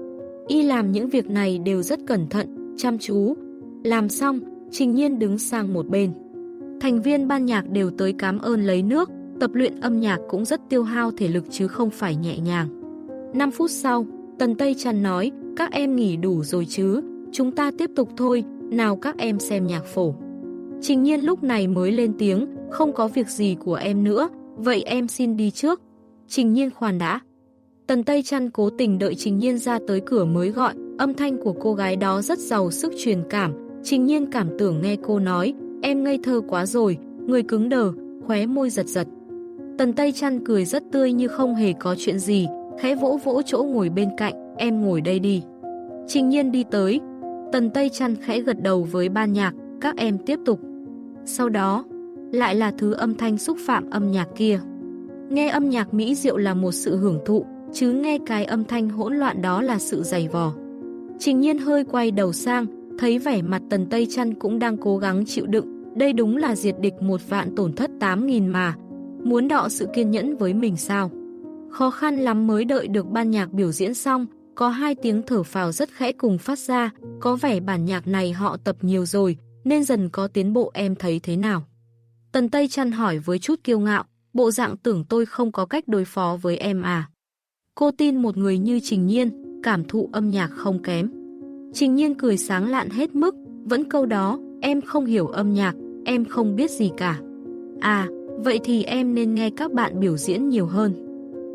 Y làm những việc này đều rất cẩn thận, chăm chú. Làm xong, Trình Nhiên đứng sang một bên. Thành viên ban nhạc đều tới cảm ơn lấy nước, tập luyện âm nhạc cũng rất tiêu hao thể lực chứ không phải nhẹ nhàng. 5 phút sau, Tần Tây Trần nói, các em nghỉ đủ rồi chứ, chúng ta tiếp tục thôi, nào các em xem nhạc phổ. Trình nhiên lúc này mới lên tiếng, không có việc gì của em nữa, vậy em xin đi trước. Trình nhiên khoan đã. Tần Tây Trăn cố tình đợi Trình Nhiên ra tới cửa mới gọi, âm thanh của cô gái đó rất giàu sức truyền cảm. Trình Nhiên cảm tưởng nghe cô nói, em ngây thơ quá rồi, người cứng đờ, khóe môi giật giật. Tần Tây Trăn cười rất tươi như không hề có chuyện gì, khẽ vỗ vỗ chỗ ngồi bên cạnh, em ngồi đây đi. Trình Nhiên đi tới, Tần Tây Trăn khẽ gật đầu với ban nhạc, các em tiếp tục. Sau đó, lại là thứ âm thanh xúc phạm âm nhạc kia. Nghe âm nhạc mỹ diệu là một sự hưởng thụ, chứ nghe cái âm thanh hỗn loạn đó là sự dày vò. Trình nhiên hơi quay đầu sang, thấy vẻ mặt tần Tây Trăn cũng đang cố gắng chịu đựng, đây đúng là diệt địch một vạn tổn thất 8.000 mà, muốn đọ sự kiên nhẫn với mình sao? Khó khăn lắm mới đợi được ban nhạc biểu diễn xong, có hai tiếng thở phào rất khẽ cùng phát ra, có vẻ bản nhạc này họ tập nhiều rồi, nên dần có tiến bộ em thấy thế nào? Tần Tây Trăn hỏi với chút kiêu ngạo, bộ dạng tưởng tôi không có cách đối phó với em à? Cô tin một người như Trình Nhiên, cảm thụ âm nhạc không kém. Trình Nhiên cười sáng lạn hết mức, vẫn câu đó, em không hiểu âm nhạc, em không biết gì cả. À, vậy thì em nên nghe các bạn biểu diễn nhiều hơn.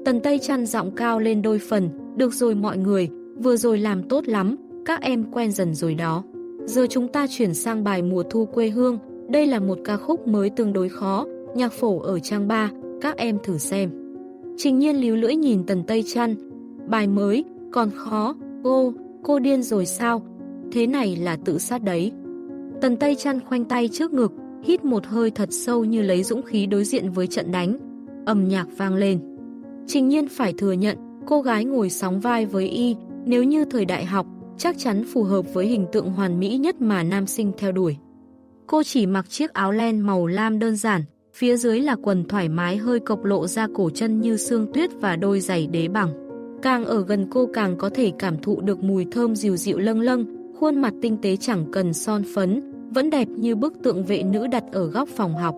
Tần Tây chăn giọng cao lên đôi phần, được rồi mọi người, vừa rồi làm tốt lắm, các em quen dần rồi đó. Giờ chúng ta chuyển sang bài mùa thu quê hương, đây là một ca khúc mới tương đối khó, nhạc phổ ở trang 3, các em thử xem. Trình nhiên líu lưỡi nhìn tần Tây Trăn. Bài mới, còn khó, cô, cô điên rồi sao? Thế này là tự sát đấy. Tần Tây Trăn khoanh tay trước ngực, hít một hơi thật sâu như lấy dũng khí đối diện với trận đánh. Âm nhạc vang lên. Trình nhiên phải thừa nhận, cô gái ngồi sóng vai với y, nếu như thời đại học, chắc chắn phù hợp với hình tượng hoàn mỹ nhất mà nam sinh theo đuổi. Cô chỉ mặc chiếc áo len màu lam đơn giản, Phía dưới là quần thoải mái hơi cộc lộ ra cổ chân như xương tuyết và đôi giày đế bằng. Càng ở gần cô càng có thể cảm thụ được mùi thơm dịu dịu lâng lâng, khuôn mặt tinh tế chẳng cần son phấn, vẫn đẹp như bức tượng vệ nữ đặt ở góc phòng học.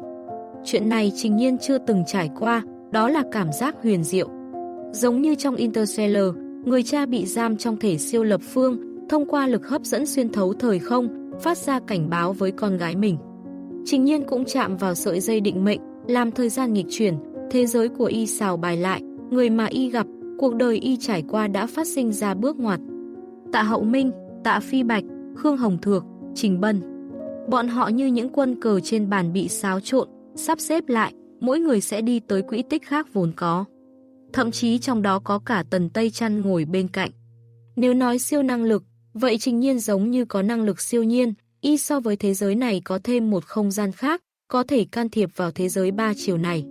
Chuyện này trình nhiên chưa từng trải qua, đó là cảm giác huyền diệu. Giống như trong Interstellar, người cha bị giam trong thể siêu lập phương, thông qua lực hấp dẫn xuyên thấu thời không, phát ra cảnh báo với con gái mình. Trình nhiên cũng chạm vào sợi dây định mệnh, làm thời gian nghịch chuyển, thế giới của y xào bài lại, người mà y gặp, cuộc đời y trải qua đã phát sinh ra bước ngoặt. Tạ Hậu Minh, Tạ Phi Bạch, Khương Hồng Thược, Trình Bân. Bọn họ như những quân cờ trên bàn bị xáo trộn, sắp xếp lại, mỗi người sẽ đi tới quỹ tích khác vốn có. Thậm chí trong đó có cả tần Tây Trăn ngồi bên cạnh. Nếu nói siêu năng lực, vậy trình nhiên giống như có năng lực siêu nhiên, y so với thế giới này có thêm một không gian khác, có thể can thiệp vào thế giới ba chiều này.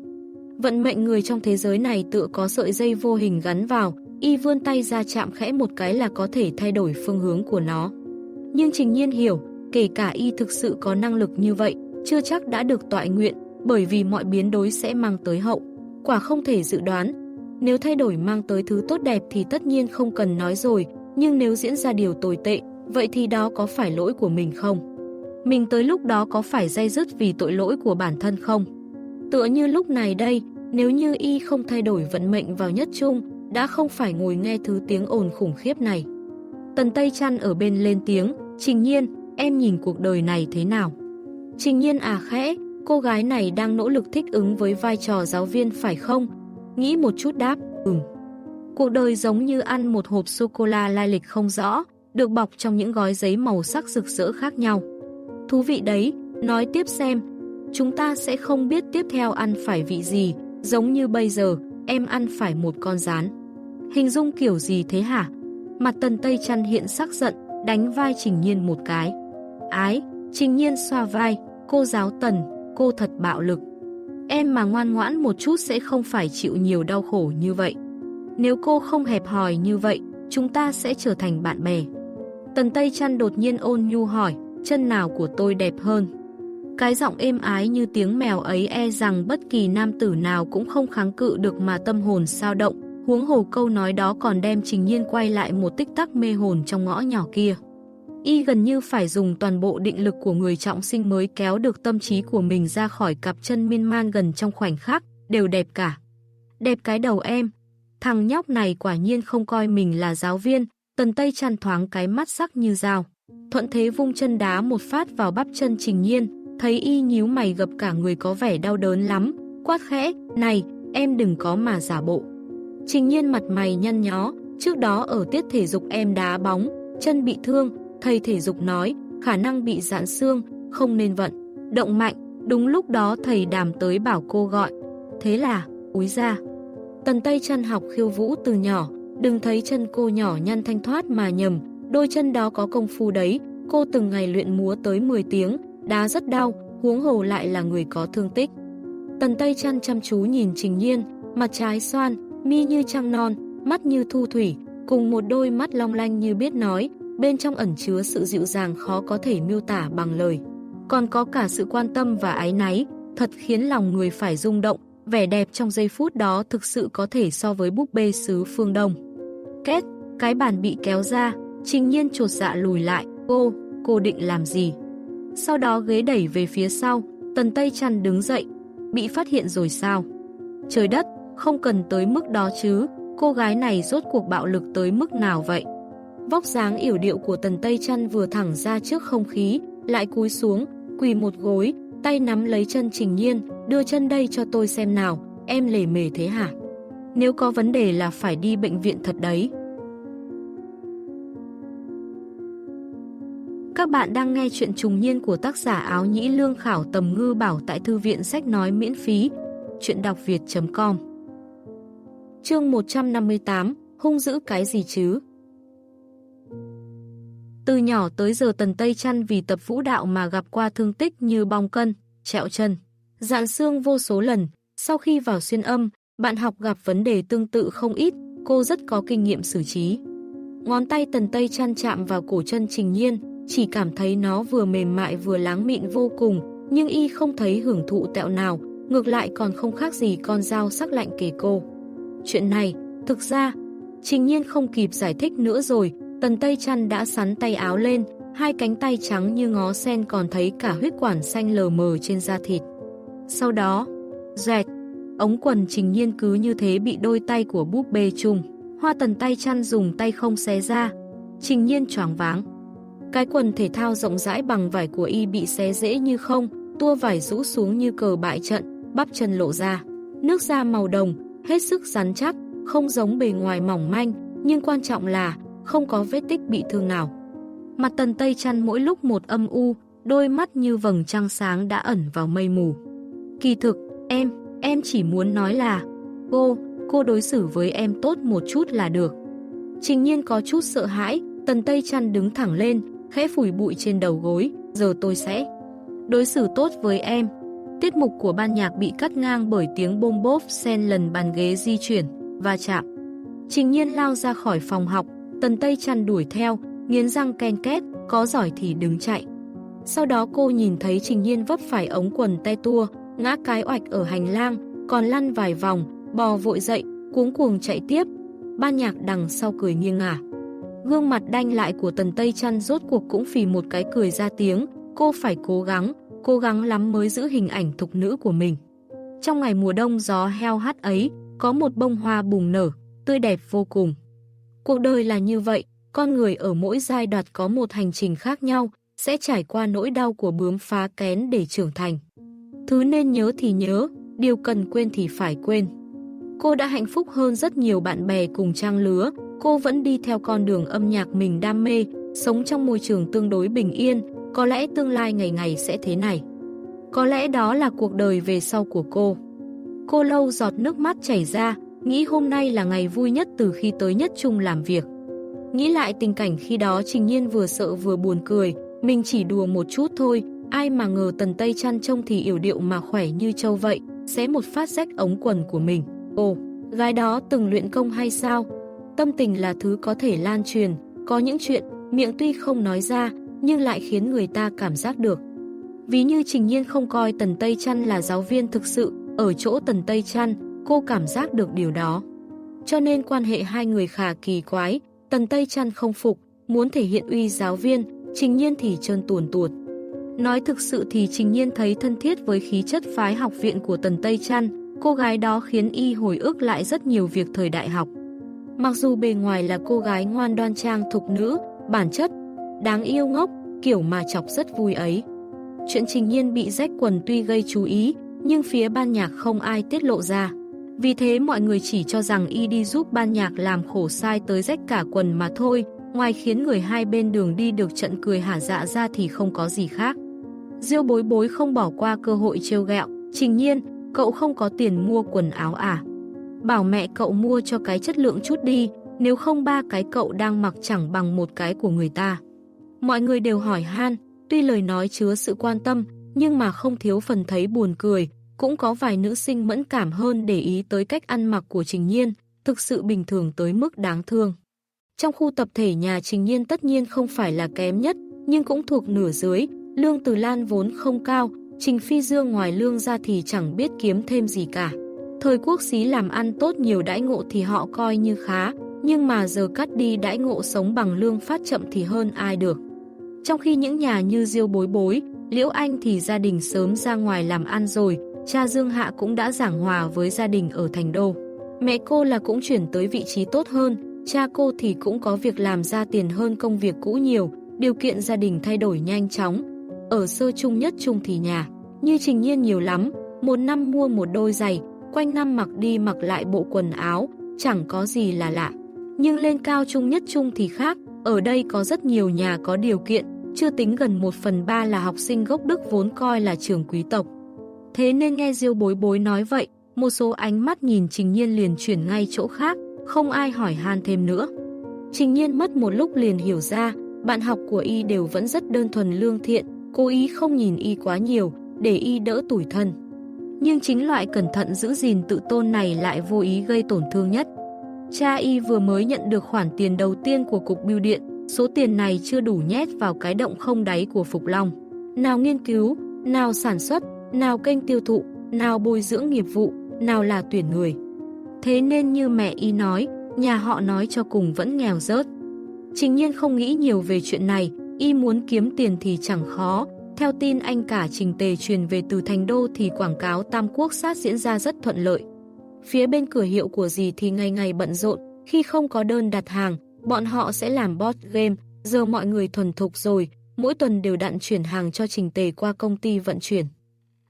Vận mệnh người trong thế giới này tự có sợi dây vô hình gắn vào, y vươn tay ra chạm khẽ một cái là có thể thay đổi phương hướng của nó. Nhưng Trình Nhiên hiểu, kể cả y thực sự có năng lực như vậy, chưa chắc đã được tọa nguyện, bởi vì mọi biến đối sẽ mang tới hậu. Quả không thể dự đoán. Nếu thay đổi mang tới thứ tốt đẹp thì tất nhiên không cần nói rồi, nhưng nếu diễn ra điều tồi tệ, Vậy thì đó có phải lỗi của mình không? Mình tới lúc đó có phải dây dứt vì tội lỗi của bản thân không? Tựa như lúc này đây, nếu như y không thay đổi vận mệnh vào nhất chung, đã không phải ngồi nghe thứ tiếng ồn khủng khiếp này. Tần Tây Trăn ở bên lên tiếng, Trình Nhiên, em nhìn cuộc đời này thế nào? Trình Nhiên à khẽ, cô gái này đang nỗ lực thích ứng với vai trò giáo viên phải không? Nghĩ một chút đáp, ừm. Cuộc đời giống như ăn một hộp sô-cô-la lai lịch không rõ, được bọc trong những gói giấy màu sắc rực rỡ khác nhau. Thú vị đấy, nói tiếp xem, chúng ta sẽ không biết tiếp theo ăn phải vị gì, giống như bây giờ, em ăn phải một con rán. Hình dung kiểu gì thế hả? Mặt tần tây chăn hiện sắc giận, đánh vai Trình Nhiên một cái. Ái, Trình Nhiên xoa vai, cô giáo tần, cô thật bạo lực. Em mà ngoan ngoãn một chút sẽ không phải chịu nhiều đau khổ như vậy. Nếu cô không hẹp hòi như vậy, chúng ta sẽ trở thành bạn bè. Tần Tây Trăn đột nhiên ôn nhu hỏi, chân nào của tôi đẹp hơn? Cái giọng êm ái như tiếng mèo ấy e rằng bất kỳ nam tử nào cũng không kháng cự được mà tâm hồn sao động, huống hồ câu nói đó còn đem Trình Nhiên quay lại một tích tắc mê hồn trong ngõ nhỏ kia. Y gần như phải dùng toàn bộ định lực của người trọng sinh mới kéo được tâm trí của mình ra khỏi cặp chân miên man gần trong khoảnh khắc, đều đẹp cả. Đẹp cái đầu em. Thằng nhóc này quả nhiên không coi mình là giáo viên, tần tây chăn thoáng cái mắt sắc như dao. Thuận thế vung chân đá một phát vào bắp chân trình nhiên, thấy y nhíu mày gập cả người có vẻ đau đớn lắm, quát khẽ, này, em đừng có mà giả bộ. Trình nhiên mặt mày nhăn nhó, trước đó ở tiết thể dục em đá bóng, chân bị thương, thầy thể dục nói, khả năng bị giãn xương, không nên vận, động mạnh, đúng lúc đó thầy đàm tới bảo cô gọi. Thế là, úi ra. Tần Tây chăn học khiêu vũ từ nhỏ, đừng thấy chân cô nhỏ nhăn thanh thoát mà nhầm, đôi chân đó có công phu đấy, cô từng ngày luyện múa tới 10 tiếng, đá rất đau, huống hồ lại là người có thương tích. Tần Tây chăn chăm chú nhìn Trình Nhiên, mặt trái xoan, mi như trăng non, mắt như thu thủy, cùng một đôi mắt long lanh như biết nói, bên trong ẩn chứa sự dịu dàng khó có thể miêu tả bằng lời. Còn có cả sự quan tâm và ái náy, thật khiến lòng người phải rung động, vẻ đẹp trong giây phút đó thực sự có thể so với búp bê xứ phương Đông. Két, cái bàn bị kéo ra, trình nhiên trột dạ lùi lại, cô, cô định làm gì? Sau đó ghế đẩy về phía sau, tần tây chăn đứng dậy, bị phát hiện rồi sao? Trời đất, không cần tới mức đó chứ, cô gái này rốt cuộc bạo lực tới mức nào vậy? Vóc dáng yểu điệu của tần tây chăn vừa thẳng ra trước không khí, lại cúi xuống, quỳ một gối, tay nắm lấy chân trình nhiên, đưa chân đây cho tôi xem nào, em lề mề thế hả? Nếu có vấn đề là phải đi bệnh viện thật đấy. Các bạn đang nghe chuyện trùng niên của tác giả áo nhĩ lương khảo tầm ngư bảo tại thư viện sách nói miễn phí. Chuyện đọc việt.com Chương 158 Hung dữ cái gì chứ? Từ nhỏ tới giờ Tần Tây Chăn vì tập vũ đạo mà gặp qua thương tích như bong cân, trẹo chân, dạn xương vô số lần. Sau khi vào xuyên âm, bạn học gặp vấn đề tương tự không ít, cô rất có kinh nghiệm xử trí. Ngón tay Tần Tây Chăn chạm vào cổ chân Trình Nhiên, chỉ cảm thấy nó vừa mềm mại vừa láng mịn vô cùng, nhưng y không thấy hưởng thụ tẹo nào, ngược lại còn không khác gì con dao sắc lạnh kề cô. Chuyện này, thực ra, Trình Nhiên không kịp giải thích nữa rồi, Tần Tây Chăn đã sắn tay áo lên, hai cánh tay trắng như ngó sen còn thấy cả huyết quản xanh lờ mờ trên da thịt. Sau đó, dẹt, ống quần Trình Nhiên cứ như thế bị đôi tay của búp bê chung. Hoa Tần Tay Chăn dùng tay không xé ra, Trình Nhiên choáng váng. Cái quần thể thao rộng rãi bằng vải của y bị xé dễ như không, tua vải rũ xuống như cờ bại trận, bắp chân lộ ra. Nước da màu đồng, hết sức rắn chắc, không giống bề ngoài mỏng manh, nhưng quan trọng là không có vết tích bị thương nào. Mặt tần tây chăn mỗi lúc một âm u, đôi mắt như vầng trăng sáng đã ẩn vào mây mù. Kỳ thực, em, em chỉ muốn nói là, cô, cô đối xử với em tốt một chút là được. Trình nhiên có chút sợ hãi, tần tây chăn đứng thẳng lên, khẽ phủi bụi trên đầu gối, giờ tôi sẽ đối xử tốt với em. Tiết mục của ban nhạc bị cắt ngang bởi tiếng bôm bốp sen lần bàn ghế di chuyển, và chạm. Trình nhiên lao ra khỏi phòng học, tần tây chăn đuổi theo, nghiến răng ken két, có giỏi thì đứng chạy. Sau đó cô nhìn thấy Trình Nhiên vấp phải ống quần te tua, ngã cái oạch ở hành lang, còn lăn vài vòng, bò vội dậy, cuống cuồng chạy tiếp. Ban nhạc đằng sau cười nghiêng ngả. Gương mặt đanh lại của tần Tây Chăn rốt cuộc cũng phì một cái cười ra tiếng, cô phải cố gắng, cố gắng lắm mới giữ hình ảnh thục nữ của mình. Trong ngày mùa đông gió heo hắt ấy, có một bông hoa bùng nở, tươi đẹp vô cùng. Cuộc đời là như vậy, con người ở mỗi giai đoạn có một hành trình khác nhau, sẽ trải qua nỗi đau của bướm phá kén để trưởng thành. Thứ nên nhớ thì nhớ, điều cần quên thì phải quên. Cô đã hạnh phúc hơn rất nhiều bạn bè cùng trang lứa, cô vẫn đi theo con đường âm nhạc mình đam mê, sống trong môi trường tương đối bình yên, có lẽ tương lai ngày ngày sẽ thế này. Có lẽ đó là cuộc đời về sau của cô. Cô lâu giọt nước mắt chảy ra, nghĩ hôm nay là ngày vui nhất từ khi tới nhất chung làm việc. Nghĩ lại tình cảnh khi đó Trình Nhiên vừa sợ vừa buồn cười, mình chỉ đùa một chút thôi, ai mà ngờ tần tây chăn trông thì yểu điệu mà khỏe như châu vậy, xé một phát rách ống quần của mình. Ồ, gái đó từng luyện công hay sao? Tâm tình là thứ có thể lan truyền, có những chuyện miệng tuy không nói ra, nhưng lại khiến người ta cảm giác được. Ví như Trình Nhiên không coi Tần Tây Chăn là giáo viên thực sự, ở chỗ Tần Tây Chăn, cô cảm giác được điều đó. Cho nên quan hệ hai người khả kỳ quái, Tần Tây Chăn không phục, muốn thể hiện uy giáo viên, Trình Nhiên thì trơn tuồn tuột. Nói thực sự thì Trình Nhiên thấy thân thiết với khí chất phái học viện của Tần Tây Trăn, cô gái đó khiến y hồi ức lại rất nhiều việc thời đại học. Mặc dù bề ngoài là cô gái ngoan đoan trang thục nữ, bản chất, đáng yêu ngốc, kiểu mà chọc rất vui ấy. Chuyện Trình Nhiên bị rách quần tuy gây chú ý, nhưng phía ban nhạc không ai tiết lộ ra. Vì thế mọi người chỉ cho rằng y đi giúp ban nhạc làm khổ sai tới rách cả quần mà thôi, ngoài khiến người hai bên đường đi được trận cười hả dạ ra thì không có gì khác. Diêu bối bối không bỏ qua cơ hội trêu gẹo, trình nhiên, cậu không có tiền mua quần áo à? Bảo mẹ cậu mua cho cái chất lượng chút đi, nếu không ba cái cậu đang mặc chẳng bằng một cái của người ta. Mọi người đều hỏi han, tuy lời nói chứa sự quan tâm, nhưng mà không thiếu phần thấy buồn cười, cũng có vài nữ sinh mẫn cảm hơn để ý tới cách ăn mặc của Trình Nhiên, thực sự bình thường tới mức đáng thương. Trong khu tập thể nhà Trình Nhiên tất nhiên không phải là kém nhất, nhưng cũng thuộc nửa dưới, lương từ Lan vốn không cao, Trình Phi Dương ngoài lương ra thì chẳng biết kiếm thêm gì cả. Thời quốc xí làm ăn tốt nhiều đãi ngộ thì họ coi như khá, nhưng mà giờ cắt đi đãi ngộ sống bằng lương phát chậm thì hơn ai được. Trong khi những nhà như Diêu Bối Bối, Liễu Anh thì gia đình sớm ra ngoài làm ăn rồi, cha Dương Hạ cũng đã giảng hòa với gia đình ở Thành Đô. Mẹ cô là cũng chuyển tới vị trí tốt hơn, cha cô thì cũng có việc làm ra tiền hơn công việc cũ nhiều, điều kiện gia đình thay đổi nhanh chóng. Ở sơ trung nhất trung thì nhà, như trình nhiên nhiều lắm, một năm mua một đôi giày, quanh năm mặc đi mặc lại bộ quần áo, chẳng có gì là lạ. Nhưng lên cao trung nhất trung thì khác, ở đây có rất nhiều nhà có điều kiện, chưa tính gần 1 phần 3 là học sinh gốc Đức vốn coi là trường quý tộc. Thế nên nghe Diêu bối bối nói vậy, một số ánh mắt nhìn Trình Nhiên liền chuyển ngay chỗ khác, không ai hỏi han thêm nữa. Trình Nhiên mất một lúc liền hiểu ra, bạn học của y đều vẫn rất đơn thuần lương thiện, cố ý không nhìn y quá nhiều, để y đỡ tủi thân. Nhưng chính loại cẩn thận giữ gìn tự tôn này lại vô ý gây tổn thương nhất. Cha y vừa mới nhận được khoản tiền đầu tiên của Cục bưu Điện, số tiền này chưa đủ nhét vào cái động không đáy của Phục Long. Nào nghiên cứu, nào sản xuất, nào kênh tiêu thụ, nào bồi dưỡng nghiệp vụ, nào là tuyển người. Thế nên như mẹ y nói, nhà họ nói cho cùng vẫn nghèo rớt. Trình nhiên không nghĩ nhiều về chuyện này, y muốn kiếm tiền thì chẳng khó. Theo tin anh cả Trình Tề truyền về từ Thành Đô thì quảng cáo Tam Quốc sát diễn ra rất thuận lợi. Phía bên cửa hiệu của gì thì ngày ngày bận rộn, khi không có đơn đặt hàng, bọn họ sẽ làm bot game, giờ mọi người thuần thục rồi, mỗi tuần đều đặn chuyển hàng cho Trình Tề qua công ty vận chuyển.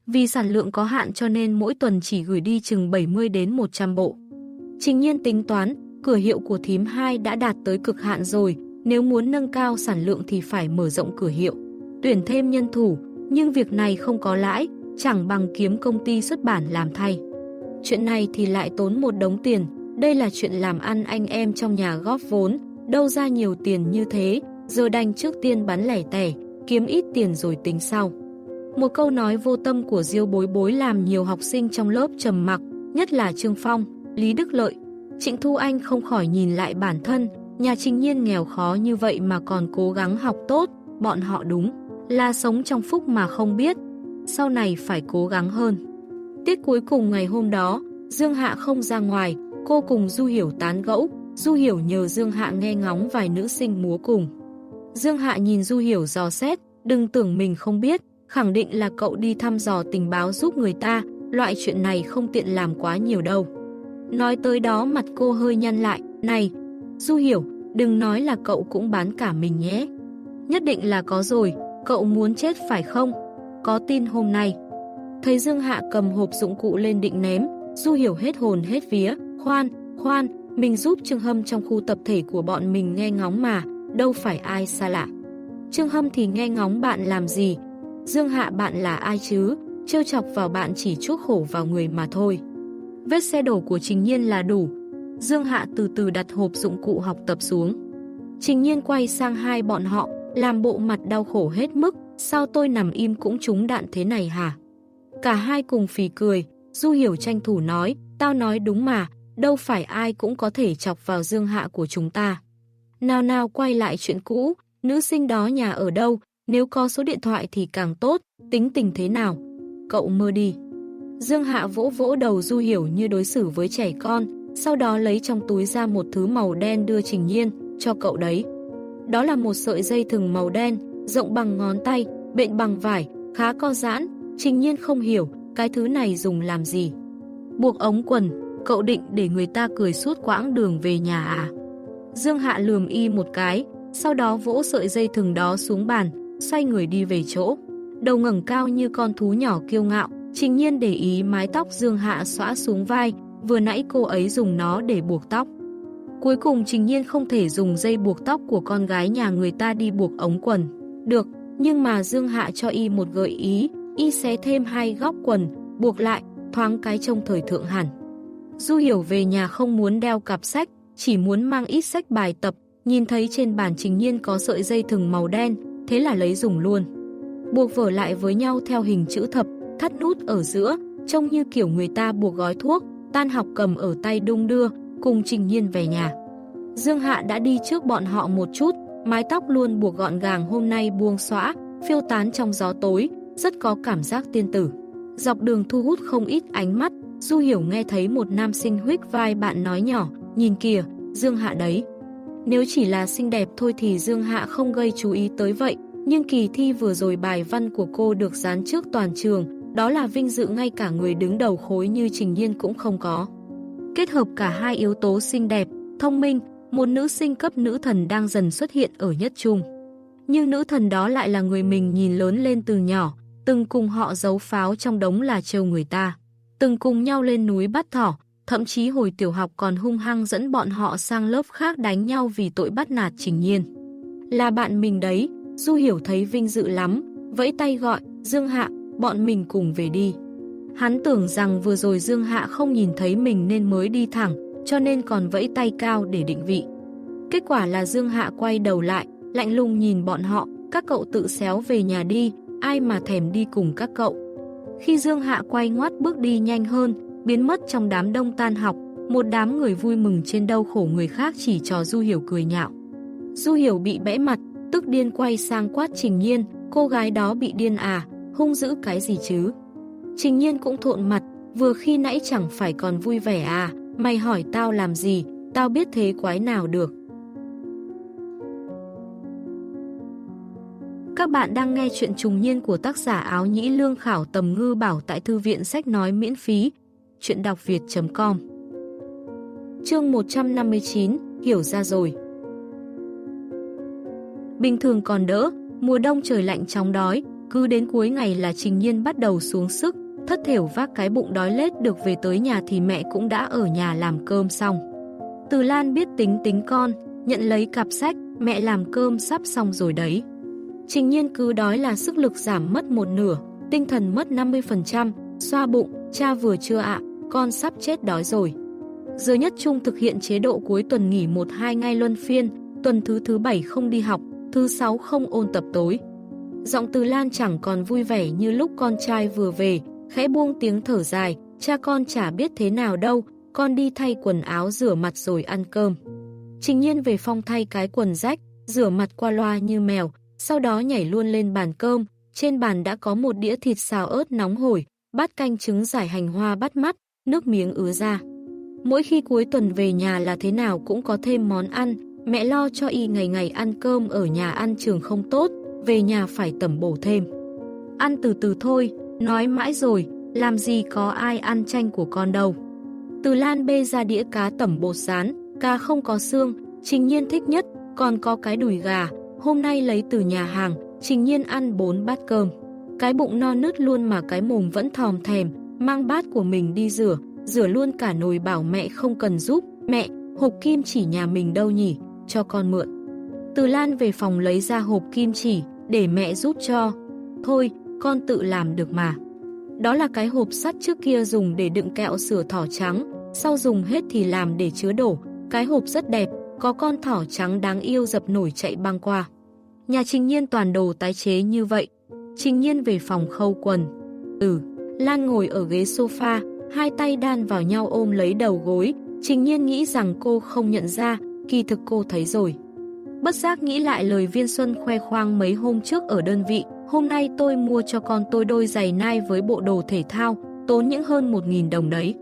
Vì sản lượng có hạn cho nên mỗi tuần chỉ gửi đi chừng 70 đến 100 bộ. Trình nhiên tính toán, cửa hiệu của thím 2 đã đạt tới cực hạn rồi, nếu muốn nâng cao sản lượng thì phải mở rộng cửa hiệu, tuyển thêm nhân thủ, nhưng việc này không có lãi, chẳng bằng kiếm công ty xuất bản làm thay. Chuyện này thì lại tốn một đống tiền, đây là chuyện làm ăn anh em trong nhà góp vốn, đâu ra nhiều tiền như thế, giờ đành trước tiên bán lẻ tẻ, kiếm ít tiền rồi tính sau. Một câu nói vô tâm của Diêu bối bối làm nhiều học sinh trong lớp trầm mặc, nhất là Trương Phong, Lý Đức Lợi. Trịnh Thu Anh không khỏi nhìn lại bản thân, nhà trình nhiên nghèo khó như vậy mà còn cố gắng học tốt, bọn họ đúng, là sống trong phúc mà không biết, sau này phải cố gắng hơn. Tiết cuối cùng ngày hôm đó, Dương Hạ không ra ngoài, cô cùng Du Hiểu tán gẫu, Du Hiểu nhờ Dương Hạ nghe ngóng vài nữ sinh múa cùng. Dương Hạ nhìn Du Hiểu dò xét, đừng tưởng mình không biết, khẳng định là cậu đi thăm dò tình báo giúp người ta, loại chuyện này không tiện làm quá nhiều đâu. Nói tới đó mặt cô hơi nhăn lại, này, Du hiểu, đừng nói là cậu cũng bán cả mình nhé. Nhất định là có rồi, cậu muốn chết phải không? Có tin hôm nay. Thấy Dương Hạ cầm hộp dụng cụ lên định ném, Du hiểu hết hồn hết vía, khoan, khoan, mình giúp Trương Hâm trong khu tập thể của bọn mình nghe ngóng mà, đâu phải ai xa lạ. Trương Hâm thì nghe ngóng bạn làm gì, Dương Hạ bạn là ai chứ, trêu chọc vào bạn chỉ chuốc khổ vào người mà thôi. Vết xe đổ của Trình Nhiên là đủ. Dương Hạ từ từ đặt hộp dụng cụ học tập xuống. Trình Nhiên quay sang hai bọn họ, làm bộ mặt đau khổ hết mức, sao tôi nằm im cũng trúng đạn thế này hả? Cả hai cùng phì cười, Du Hiểu tranh thủ nói, tao nói đúng mà, đâu phải ai cũng có thể chọc vào Dương Hạ của chúng ta. Nào nào quay lại chuyện cũ, nữ sinh đó nhà ở đâu, nếu có số điện thoại thì càng tốt, tính tình thế nào? Cậu mơ đi. Dương Hạ vỗ vỗ đầu Du Hiểu như đối xử với trẻ con, sau đó lấy trong túi ra một thứ màu đen đưa Trình Nhiên, cho cậu đấy. Đó là một sợi dây thừng màu đen, rộng bằng ngón tay, bện bằng vải, khá co giãn, Trình Nhiên không hiểu cái thứ này dùng làm gì. Buộc ống quần, cậu định để người ta cười suốt quãng đường về nhà à? Dương Hạ lườm y một cái, sau đó vỗ sợi dây thừng đó xuống bàn, xoay người đi về chỗ. Đầu ngẩng cao như con thú nhỏ kiêu ngạo, trình nhiên để ý mái tóc Dương Hạ xõa xuống vai, vừa nãy cô ấy dùng nó để buộc tóc. Cuối cùng Trình Nhiên không thể dùng dây buộc tóc của con gái nhà người ta đi buộc ống quần. Được, nhưng mà Dương Hạ cho y một gợi ý, y xé thêm hai góc quần, buộc lại, thoáng cái trông thời thượng hẳn. Du Hiểu về nhà không muốn đeo cặp sách, chỉ muốn mang ít sách bài tập, nhìn thấy trên bàn Trình Nhiên có sợi dây thừng màu đen, thế là lấy dùng luôn. Buộc vở lại với nhau theo hình chữ thập, thắt nút ở giữa, trông như kiểu người ta buộc gói thuốc, tan học cầm ở tay đung đưa, cùng Trình Nhiên về nhà. Dương Hạ đã đi trước bọn họ một chút, mái tóc luôn buộc gọn gàng hôm nay buông xõa, phiêu tán trong gió tối, rất có cảm giác tiên tử. Dọc đường thu hút không ít ánh mắt, Du Hiểu nghe thấy một nam sinh huyết vai bạn nói nhỏ, nhìn kìa, Dương Hạ đấy. Nếu chỉ là xinh đẹp thôi thì Dương Hạ không gây chú ý tới vậy, nhưng kỳ thi vừa rồi bài văn của cô được dán trước toàn trường, đó là vinh dự ngay cả người đứng đầu khối như Trình Nhiên cũng không có. Kết hợp cả hai yếu tố xinh đẹp, thông minh, một nữ sinh cấp nữ thần đang dần xuất hiện ở nhất trung. Nhưng nữ thần đó lại là người mình nhìn lớn lên từ nhỏ, từng cùng họ giấu pháo trong đống là trêu người ta. Từng cùng nhau lên núi bắt thỏ, thậm chí hồi tiểu học còn hung hăng dẫn bọn họ sang lớp khác đánh nhau vì tội bắt nạt trình nhiên. Là bạn mình đấy, Du Hiểu thấy vinh dự lắm, vẫy tay gọi, Dương Hạ, bọn mình cùng về đi. Hắn tưởng rằng vừa rồi Dương Hạ không nhìn thấy mình nên mới đi thẳng, cho nên còn vẫy tay cao để định vị. Kết quả là Dương Hạ quay đầu lại, lạnh lùng nhìn bọn họ, các cậu tự xéo về nhà đi, ai mà thèm đi cùng các cậu. Khi Dương Hạ quay ngoắt bước đi nhanh hơn, biến mất trong đám đông tan học, một đám người vui mừng trên đau khổ người khác chỉ trò Du Hiểu cười nhạo. Du Hiểu bị bẽ mặt, tức điên quay sang quát Trình Nhiên, cô gái đó bị điên à, hung dữ cái gì chứ? Trình Nhiên cũng thộn mặt, vừa khi nãy chẳng phải còn vui vẻ à, mày hỏi tao làm gì, tao biết thế quái nào được. Các bạn đang nghe chuyện trùng niên của tác giả áo nhĩ lương khảo tầm ngư bảo tại thư viện sách nói miễn phí. Chuyện đọc việt.com Chương 159 Hiểu ra rồi Bình thường còn đỡ, mùa đông trời lạnh chóng đói, cứ đến cuối ngày là trình nhiên bắt đầu xuống sức, thất thểu vác cái bụng đói lết được về tới nhà thì mẹ cũng đã ở nhà làm cơm xong. Từ Lan biết tính tính con, nhận lấy cặp sách, mẹ làm cơm sắp xong rồi đấy. Trình nhiên cứ đói là sức lực giảm mất một nửa, tinh thần mất 50%, xoa bụng, cha vừa chưa ạ, con sắp chết đói rồi. Giờ nhất trung thực hiện chế độ cuối tuần nghỉ 1-2 ngày luân phiên, tuần thứ thứ 7 không đi học, thứ 6 không ôn tập tối. Giọng từ Lan chẳng còn vui vẻ như lúc con trai vừa về, khẽ buông tiếng thở dài, cha con chả biết thế nào đâu, con đi thay quần áo rửa mặt rồi ăn cơm. Trình nhiên về phong thay cái quần rách, rửa mặt qua loa như mèo, sau đó nhảy luôn lên bàn cơm, trên bàn đã có một đĩa thịt xào ớt nóng hổi, bát canh trứng giải hành hoa bắt mắt, nước miếng ứa ra. Mỗi khi cuối tuần về nhà là thế nào cũng có thêm món ăn, mẹ lo cho y ngày ngày ăn cơm ở nhà ăn trường không tốt, về nhà phải tẩm bổ thêm. Ăn từ từ thôi, nói mãi rồi, làm gì có ai ăn chanh của con đâu. Từ Lan bê ra đĩa cá tẩm bột rán, cá không có xương, trình nhiên thích nhất, còn có cái đùi gà, hôm nay lấy từ nhà hàng, trình nhiên ăn 4 bát cơm. Cái bụng no nứt luôn mà cái mồm vẫn thòm thèm, mang bát của mình đi rửa, rửa luôn cả nồi bảo mẹ không cần giúp, mẹ, hộp kim chỉ nhà mình đâu nhỉ, cho con mượn. Từ Lan về phòng lấy ra hộp kim chỉ, để mẹ giúp cho. Thôi, con tự làm được mà. Đó là cái hộp sắt trước kia dùng để đựng kẹo sửa thỏ trắng, sau dùng hết thì làm để chứa đổ. Cái hộp rất đẹp, có con thỏ trắng đáng yêu dập nổi chạy băng qua. Nhà Trình Nhiên toàn đồ tái chế như vậy. Trình Nhiên về phòng khâu quần. Ừ, Lan ngồi ở ghế sofa, hai tay đan vào nhau ôm lấy đầu gối. Trình Nhiên nghĩ rằng cô không nhận ra, kỳ thực cô thấy rồi. Bất giác nghĩ lại lời Viên Xuân khoe khoang mấy hôm trước ở đơn vị, hôm nay tôi mua cho con tôi đôi giày nai với bộ đồ thể thao, tốn những hơn 1.000 đồng đấy.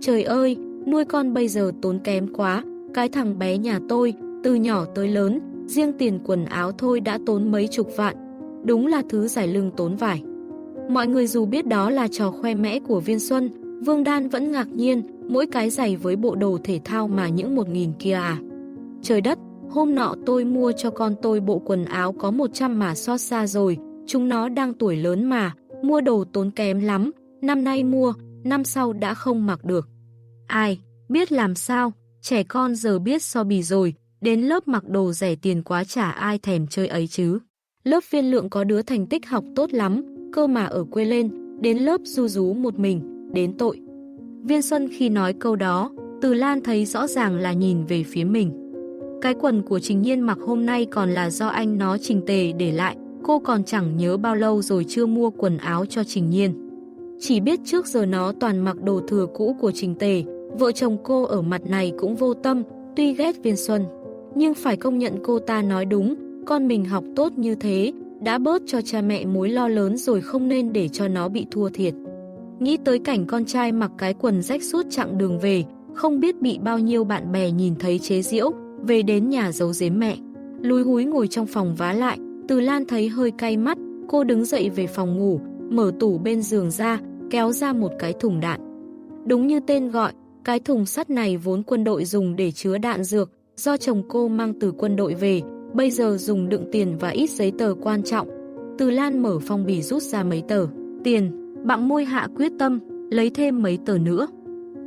Trời ơi, nuôi con bây giờ tốn kém quá, cái thằng bé nhà tôi, từ nhỏ tới lớn, riêng tiền quần áo thôi đã tốn mấy chục vạn, đúng là thứ giải lưng tốn vải. Mọi người dù biết đó là trò khoe mẽ của Viên Xuân, Vương Đan vẫn ngạc nhiên, mỗi cái giày với bộ đồ thể thao mà những 1.000 kia à. Trời đất, hôm nọ tôi mua cho con tôi bộ quần áo có 100 mà xót xa rồi, chúng nó đang tuổi lớn mà, mua đồ tốn kém lắm, năm nay mua, năm sau đã không mặc được. Ai, biết làm sao, trẻ con giờ biết so bì rồi, đến lớp mặc đồ rẻ tiền quá chả ai thèm chơi ấy chứ. Lớp viên lượng có đứa thành tích học tốt lắm, cơ mà ở quê lên, đến lớp du rú một mình, đến tội. Viên Xuân khi nói câu đó, Từ Lan thấy rõ ràng là nhìn về phía mình. Cái quần của Trình Nhiên mặc hôm nay còn là do anh nó Trình Tề để lại, cô còn chẳng nhớ bao lâu rồi chưa mua quần áo cho Trình Nhiên. Chỉ biết trước giờ nó toàn mặc đồ thừa cũ của Trình Tề, vợ chồng cô ở mặt này cũng vô tâm, tuy ghét Viên Xuân. Nhưng phải công nhận cô ta nói đúng, con mình học tốt như thế, đã bớt cho cha mẹ mối lo lớn rồi không nên để cho nó bị thua thiệt. Nghĩ tới cảnh con trai mặc cái quần rách suốt chặng đường về, không biết bị bao nhiêu bạn bè nhìn thấy chế diễu, về đến nhà giấu giếm mẹ. Lúi húi ngồi trong phòng vá lại, từ Lan thấy hơi cay mắt, cô đứng dậy về phòng ngủ, mở tủ bên giường ra, kéo ra một cái thùng đạn. Đúng như tên gọi, cái thùng sắt này vốn quân đội dùng để chứa đạn dược, do chồng cô mang từ quân đội về, bây giờ dùng đựng tiền và ít giấy tờ quan trọng. Từ Lan mở phong bì rút ra mấy tờ, tiền, bạn môi hạ quyết tâm, lấy thêm mấy tờ nữa.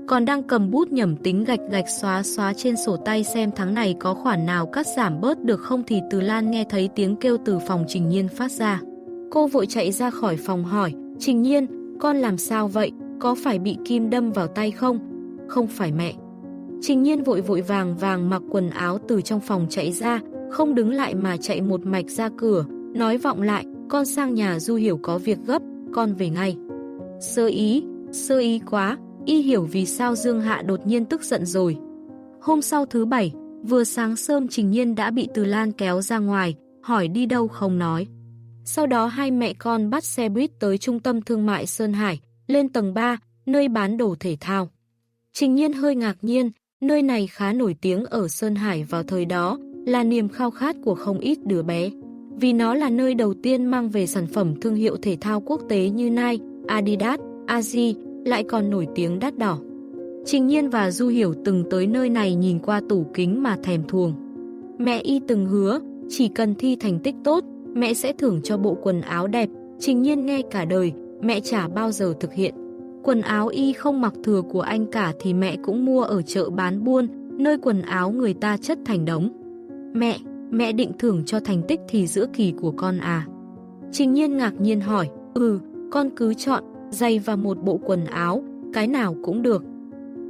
Còn đang cầm bút nhẩm tính gạch gạch xóa xóa trên sổ tay xem tháng này có khoản nào cắt giảm bớt được không thì Từ Lan nghe thấy tiếng kêu từ phòng Trình Nhiên phát ra. Cô vội chạy ra khỏi phòng hỏi, Trình Nhiên, con làm sao vậy, có phải bị kim đâm vào tay không? Không phải mẹ. Trình Nhiên vội vội vàng vàng mặc quần áo từ trong phòng chạy ra, không đứng lại mà chạy một mạch ra cửa, nói vọng lại, con sang nhà Du Hiểu có việc gấp, con về ngay. Sơ ý, sơ ý quá, y hiểu vì sao Dương Hạ đột nhiên tức giận rồi. Hôm sau thứ bảy, vừa sáng sớm Trình Nhiên đã bị Từ Lan kéo ra ngoài, hỏi đi đâu không nói. Sau đó hai mẹ con bắt xe buýt tới trung tâm thương mại Sơn Hải, lên tầng 3, nơi bán đồ thể thao. Trình Nhiên hơi ngạc nhiên, nơi này khá nổi tiếng ở Sơn Hải vào thời đó, là niềm khao khát của không ít đứa bé. Vì nó là nơi đầu tiên mang về sản phẩm thương hiệu thể thao quốc tế như Nike, Adidas, Azi, lại còn nổi tiếng đắt đỏ. Trình Nhiên và Du Hiểu từng tới nơi này nhìn qua tủ kính mà thèm thuồng. Mẹ y từng hứa, chỉ cần thi thành tích tốt, mẹ sẽ thưởng cho bộ quần áo đẹp. Trình Nhiên nghe cả đời, mẹ chả bao giờ thực hiện. Quần áo y không mặc thừa của anh cả thì mẹ cũng mua ở chợ bán buôn, nơi quần áo người ta chất thành đống. Mẹ, mẹ định thưởng cho thành tích thì giữa kỳ của con à? Trình nhiên ngạc nhiên hỏi, ừ, con cứ chọn, giày và một bộ quần áo, cái nào cũng được.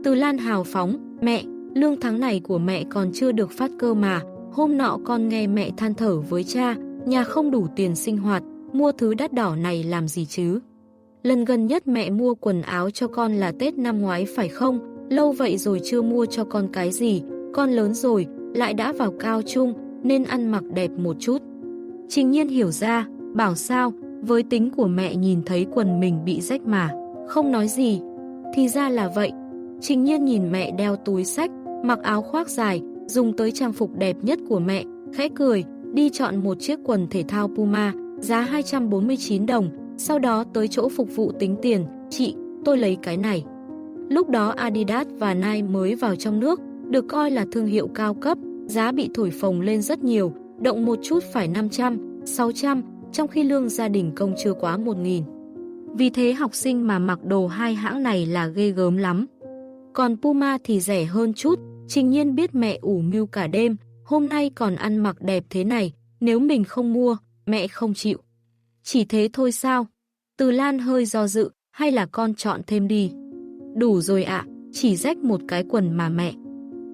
Từ Lan hào phóng, mẹ, lương tháng này của mẹ còn chưa được phát cơ mà, hôm nọ con nghe mẹ than thở với cha, nhà không đủ tiền sinh hoạt, mua thứ đắt đỏ này làm gì chứ? Lần gần nhất mẹ mua quần áo cho con là Tết năm ngoái phải không? Lâu vậy rồi chưa mua cho con cái gì, con lớn rồi, lại đã vào cao trung, nên ăn mặc đẹp một chút. Trình nhiên hiểu ra, bảo sao, với tính của mẹ nhìn thấy quần mình bị rách mà, không nói gì. Thì ra là vậy. Trình nhiên nhìn mẹ đeo túi sách, mặc áo khoác dài, dùng tới trang phục đẹp nhất của mẹ, khẽ cười, đi chọn một chiếc quần thể thao Puma, giá 249 đồng, sau đó tới chỗ phục vụ tính tiền, chị, tôi lấy cái này. Lúc đó Adidas và Nike mới vào trong nước, được coi là thương hiệu cao cấp, giá bị thổi phồng lên rất nhiều, động một chút phải 500, 600, trong khi lương gia đình công chưa quá 1.000. Vì thế học sinh mà mặc đồ hai hãng này là ghê gớm lắm. Còn Puma thì rẻ hơn chút, trình nhiên biết mẹ ủ mưu cả đêm, hôm nay còn ăn mặc đẹp thế này, nếu mình không mua, mẹ không chịu. Chỉ thế thôi sao? Từ Lan hơi do dự, hay là con chọn thêm đi? Đủ rồi ạ, chỉ rách một cái quần mà mẹ.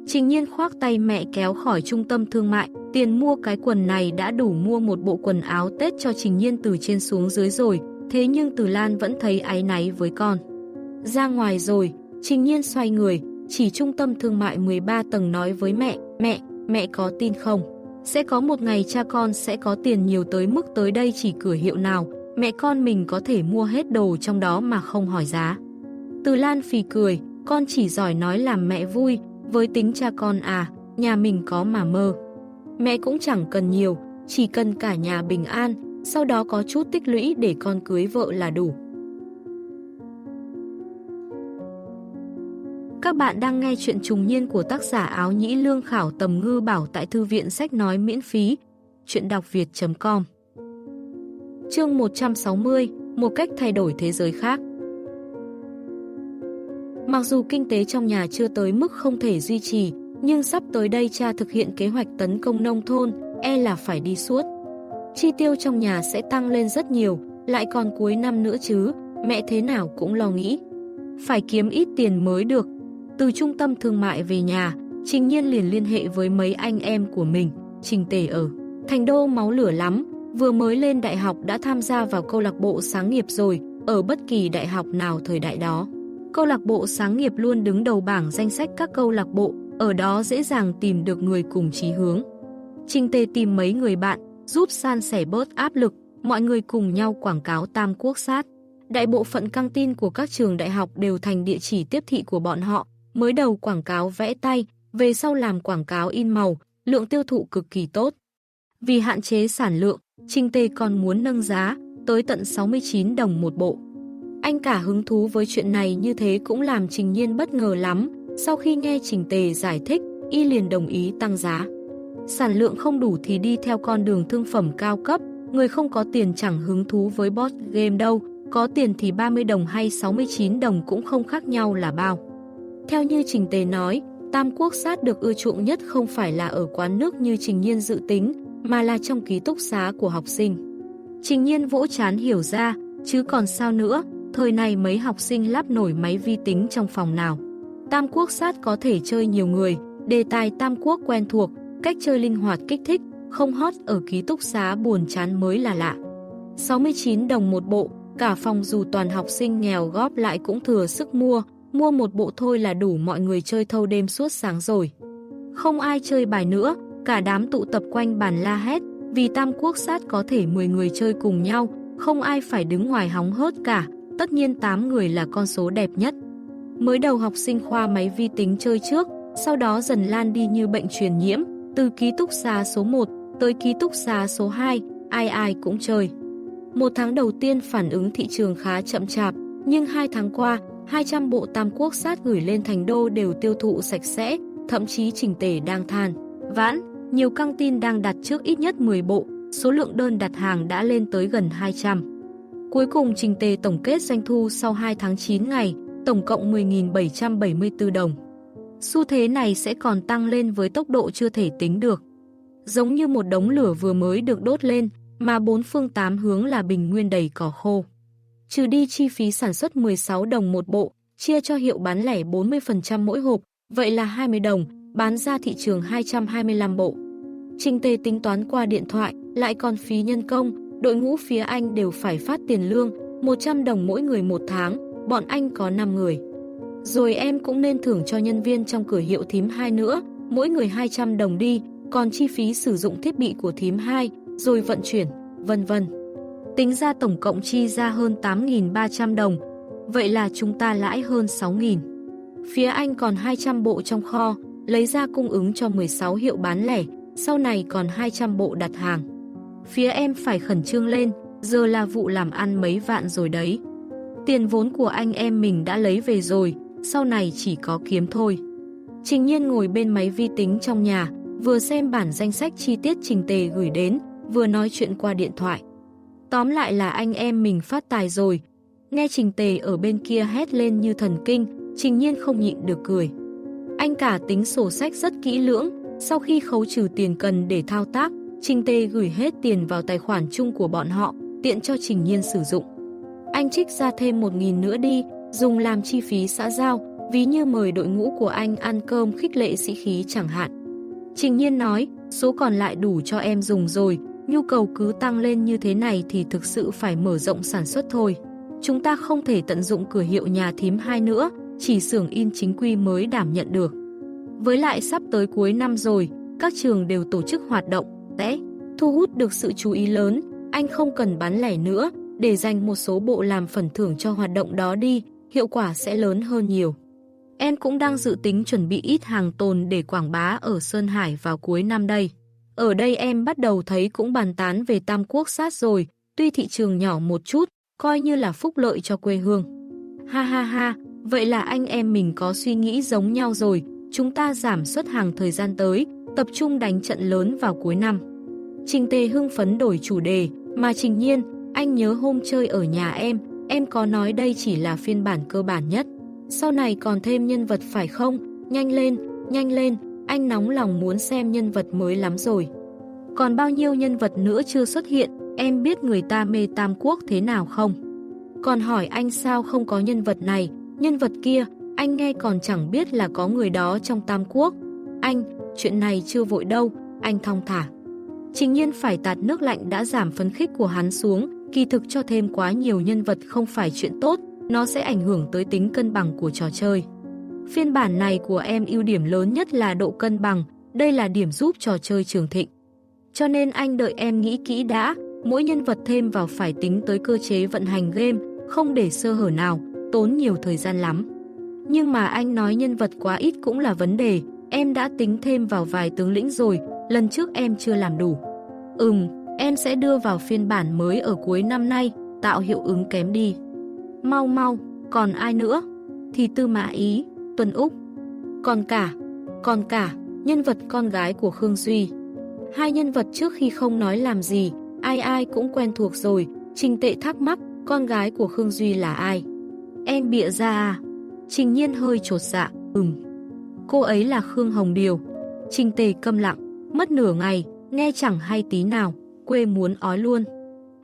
Trình nhiên khoác tay mẹ kéo khỏi trung tâm thương mại, tiền mua cái quần này đã đủ mua một bộ quần áo Tết cho Trình nhiên từ trên xuống dưới rồi, thế nhưng Từ Lan vẫn thấy áy náy với con. Ra ngoài rồi, Trình nhiên xoay người, chỉ trung tâm thương mại 13 tầng nói với mẹ, mẹ, mẹ có tin không? Sẽ có một ngày cha con sẽ có tiền nhiều tới mức tới đây chỉ cửa hiệu nào, mẹ con mình có thể mua hết đồ trong đó mà không hỏi giá. Từ Lan phì cười, con chỉ giỏi nói làm mẹ vui, với tính cha con à, nhà mình có mà mơ. Mẹ cũng chẳng cần nhiều, chỉ cần cả nhà bình an, sau đó có chút tích lũy để con cưới vợ là đủ. Các bạn đang nghe chuyện trùng niên của tác giả áo nhĩ lương khảo tầm ngư bảo tại thư viện sách nói miễn phí. Chuyện đọc việt.com Chương 160 Một cách thay đổi thế giới khác Mặc dù kinh tế trong nhà chưa tới mức không thể duy trì, nhưng sắp tới đây cha thực hiện kế hoạch tấn công nông thôn, e là phải đi suốt. Chi tiêu trong nhà sẽ tăng lên rất nhiều, lại còn cuối năm nữa chứ, mẹ thế nào cũng lo nghĩ. Phải kiếm ít tiền mới được. Từ trung tâm thương mại về nhà, Trình Nhiên liền liên hệ với mấy anh em của mình, Trình Tề ở. Thành đô máu lửa lắm, vừa mới lên đại học đã tham gia vào câu lạc bộ sáng nghiệp rồi, ở bất kỳ đại học nào thời đại đó. Câu lạc bộ sáng nghiệp luôn đứng đầu bảng danh sách các câu lạc bộ, ở đó dễ dàng tìm được người cùng chí hướng. Trình Tê tìm mấy người bạn, giúp san sẻ bớt áp lực, mọi người cùng nhau quảng cáo Tam Quốc sát. Đại bộ phận căng tin của các trường đại học đều thành địa chỉ tiếp thị của bọn họ, mới đầu quảng cáo vẽ tay, về sau làm quảng cáo in màu, lượng tiêu thụ cực kỳ tốt. Vì hạn chế sản lượng, Trình Tê còn muốn nâng giá, tới tận 69 đồng một bộ. Anh cả hứng thú với chuyện này như thế cũng làm Trình Nhiên bất ngờ lắm, sau khi nghe Trình Tề giải thích, y liền đồng ý tăng giá. Sản lượng không đủ thì đi theo con đường thương phẩm cao cấp, người không có tiền chẳng hứng thú với bot game đâu, có tiền thì 30 đồng hay 69 đồng cũng không khác nhau là bao. Theo như Trình Tề nói, Tam Quốc sát được ưa chuộng nhất không phải là ở quán nước như Trình Nhiên dự tính, mà là trong ký túc xá của học sinh. Trình Nhiên vỗ chán hiểu ra, chứ còn sao nữa, thời này mấy học sinh lắp nổi máy vi tính trong phòng nào. Tam Quốc sát có thể chơi nhiều người, đề tài Tam Quốc quen thuộc, cách chơi linh hoạt kích thích, không hot ở ký túc xá buồn chán mới là lạ. 69 đồng một bộ, cả phòng dù toàn học sinh nghèo góp lại cũng thừa sức mua, mua một bộ thôi là đủ mọi người chơi thâu đêm suốt sáng rồi. Không ai chơi bài nữa, cả đám tụ tập quanh bàn la hét, vì tam quốc sát có thể 10 người chơi cùng nhau, không ai phải đứng ngoài hóng hớt cả, tất nhiên 8 người là con số đẹp nhất. Mới đầu học sinh khoa máy vi tính chơi trước, sau đó dần lan đi như bệnh truyền nhiễm, từ ký túc xá số 1 tới ký túc xá số 2, ai ai cũng chơi. Một tháng đầu tiên phản ứng thị trường khá chậm chạp, nhưng hai tháng qua, 200 bộ tam quốc sát gửi lên thành đô đều tiêu thụ sạch sẽ, thậm chí trình tề đang than. Vãn, nhiều căng tin đang đặt trước ít nhất 10 bộ, số lượng đơn đặt hàng đã lên tới gần 200. Cuối cùng trình tề tổng kết doanh thu sau 2 tháng 9 ngày, tổng cộng 10.774 đồng. Xu thế này sẽ còn tăng lên với tốc độ chưa thể tính được. Giống như một đống lửa vừa mới được đốt lên, mà bốn phương tám hướng là bình nguyên đầy cỏ khô. Trừ đi chi phí sản xuất 16 đồng một bộ, chia cho hiệu bán lẻ 40% mỗi hộp, vậy là 20 đồng, bán ra thị trường 225 bộ. Trình tề tính toán qua điện thoại, lại còn phí nhân công, đội ngũ phía Anh đều phải phát tiền lương, 100 đồng mỗi người một tháng, bọn anh có 5 người. Rồi em cũng nên thưởng cho nhân viên trong cửa hiệu thím 2 nữa, mỗi người 200 đồng đi, còn chi phí sử dụng thiết bị của thím 2, rồi vận chuyển, vân vân. Tính ra tổng cộng chi ra hơn 8.300 đồng, vậy là chúng ta lãi hơn 6.000. Phía Anh còn 200 bộ trong kho, lấy ra cung ứng cho 16 hiệu bán lẻ, sau này còn 200 bộ đặt hàng. Phía em phải khẩn trương lên, giờ là vụ làm ăn mấy vạn rồi đấy. Tiền vốn của anh em mình đã lấy về rồi, sau này chỉ có kiếm thôi. Trình nhiên ngồi bên máy vi tính trong nhà, vừa xem bản danh sách chi tiết trình tề gửi đến, vừa nói chuyện qua điện thoại. Tóm lại là anh em mình phát tài rồi. Nghe trình tề ở bên kia hét lên như thần kinh, trình nhiên không nhịn được cười. Anh cả tính sổ sách rất kỹ lưỡng, sau khi khấu trừ tiền cần để thao tác, trình tề gửi hết tiền vào tài khoản chung của bọn họ, tiện cho trình nhiên sử dụng. Anh trích ra thêm 1.000 nữa đi, dùng làm chi phí xã giao, ví như mời đội ngũ của anh ăn cơm khích lệ sĩ khí chẳng hạn. Trình nhiên nói, số còn lại đủ cho em dùng rồi, nhu cầu cứ tăng lên như thế này thì thực sự phải mở rộng sản xuất thôi. Chúng ta không thể tận dụng cửa hiệu nhà thím hai nữa, chỉ xưởng in chính quy mới đảm nhận được. Với lại sắp tới cuối năm rồi, các trường đều tổ chức hoạt động, vẽ, thu hút được sự chú ý lớn, anh không cần bán lẻ nữa, để dành một số bộ làm phần thưởng cho hoạt động đó đi, hiệu quả sẽ lớn hơn nhiều. Em cũng đang dự tính chuẩn bị ít hàng tồn để quảng bá ở Sơn Hải vào cuối năm đây. Ở đây em bắt đầu thấy cũng bàn tán về Tam Quốc sát rồi, tuy thị trường nhỏ một chút, coi như là phúc lợi cho quê hương. Ha ha ha, vậy là anh em mình có suy nghĩ giống nhau rồi, chúng ta giảm suất hàng thời gian tới, tập trung đánh trận lớn vào cuối năm. Trình Tề hưng phấn đổi chủ đề, mà Trình Nhiên, anh nhớ hôm chơi ở nhà em, em có nói đây chỉ là phiên bản cơ bản nhất. Sau này còn thêm nhân vật phải không? Nhanh lên, nhanh lên, anh nóng lòng muốn xem nhân vật mới lắm rồi. Còn bao nhiêu nhân vật nữa chưa xuất hiện, em biết người ta mê Tam Quốc thế nào không? Còn hỏi anh sao không có nhân vật này, nhân vật kia, anh nghe còn chẳng biết là có người đó trong Tam Quốc. Anh, chuyện này chưa vội đâu, anh thong thả. Trình nhiên phải tạt nước lạnh đã giảm phấn khích của hắn xuống, kỳ thực cho thêm quá nhiều nhân vật không phải chuyện tốt, nó sẽ ảnh hưởng tới tính cân bằng của trò chơi. Phiên bản này của em ưu điểm lớn nhất là độ cân bằng, đây là điểm giúp trò chơi trường thịnh. Cho nên anh đợi em nghĩ kỹ đã, mỗi nhân vật thêm vào phải tính tới cơ chế vận hành game, không để sơ hở nào, tốn nhiều thời gian lắm. Nhưng mà anh nói nhân vật quá ít cũng là vấn đề, em đã tính thêm vào vài tướng lĩnh rồi, lần trước em chưa làm đủ. Ừm, em sẽ đưa vào phiên bản mới ở cuối năm nay, tạo hiệu ứng kém đi. Mau mau, còn ai nữa? Thì Tư Mã Ý, Tuần Úc. Còn cả, còn cả, nhân vật con gái của Khương Duy. Hai nhân vật trước khi không nói làm gì, ai ai cũng quen thuộc rồi, Trình Tệ thắc mắc, con gái của Khương Duy là ai? Em bịa ra à? Trình Nhiên hơi trột dạ, ừm. Cô ấy là Khương Hồng Điều. Trình Tề câm lặng, mất nửa ngày, nghe chẳng hay tí nào, quê muốn ói luôn.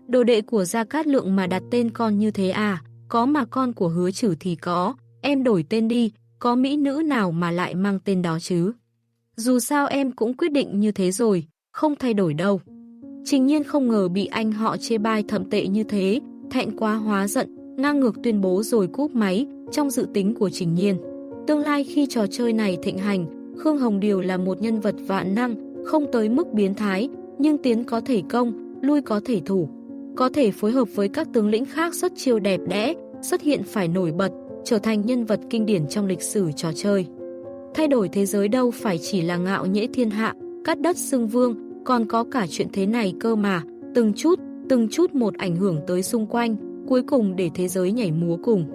Đồ đệ của Gia Cát Lượng mà đặt tên con như thế à, có mà con của hứa chử thì có, em đổi tên đi, có mỹ nữ nào mà lại mang tên đó chứ. Dù sao em cũng quyết định như thế rồi, không thay đổi đâu. Trình nhiên không ngờ bị anh họ chê bai thậm tệ như thế, thẹn quá hóa giận, ngang ngược tuyên bố rồi cúp máy, trong dự tính của Trình nhiên. Tương lai khi trò chơi này thịnh hành, Khương Hồng Điều là một nhân vật vạn năng, không tới mức biến thái, nhưng tiến có thể công, lui có thể thủ. Có thể phối hợp với các tướng lĩnh khác xuất chiêu đẹp đẽ, xuất hiện phải nổi bật, trở thành nhân vật kinh điển trong lịch sử trò chơi. Thay đổi thế giới đâu phải chỉ là ngạo nhễ thiên hạ, cắt đất xưng vương, còn có cả chuyện thế này cơ mà, từng chút, từng chút một ảnh hưởng tới xung quanh, cuối cùng để thế giới nhảy múa cùng.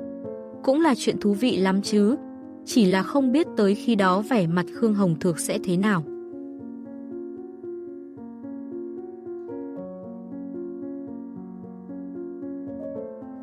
Cũng là chuyện thú vị lắm chứ, chỉ là không biết tới khi đó vẻ mặt Khương Hồng Thược sẽ thế nào.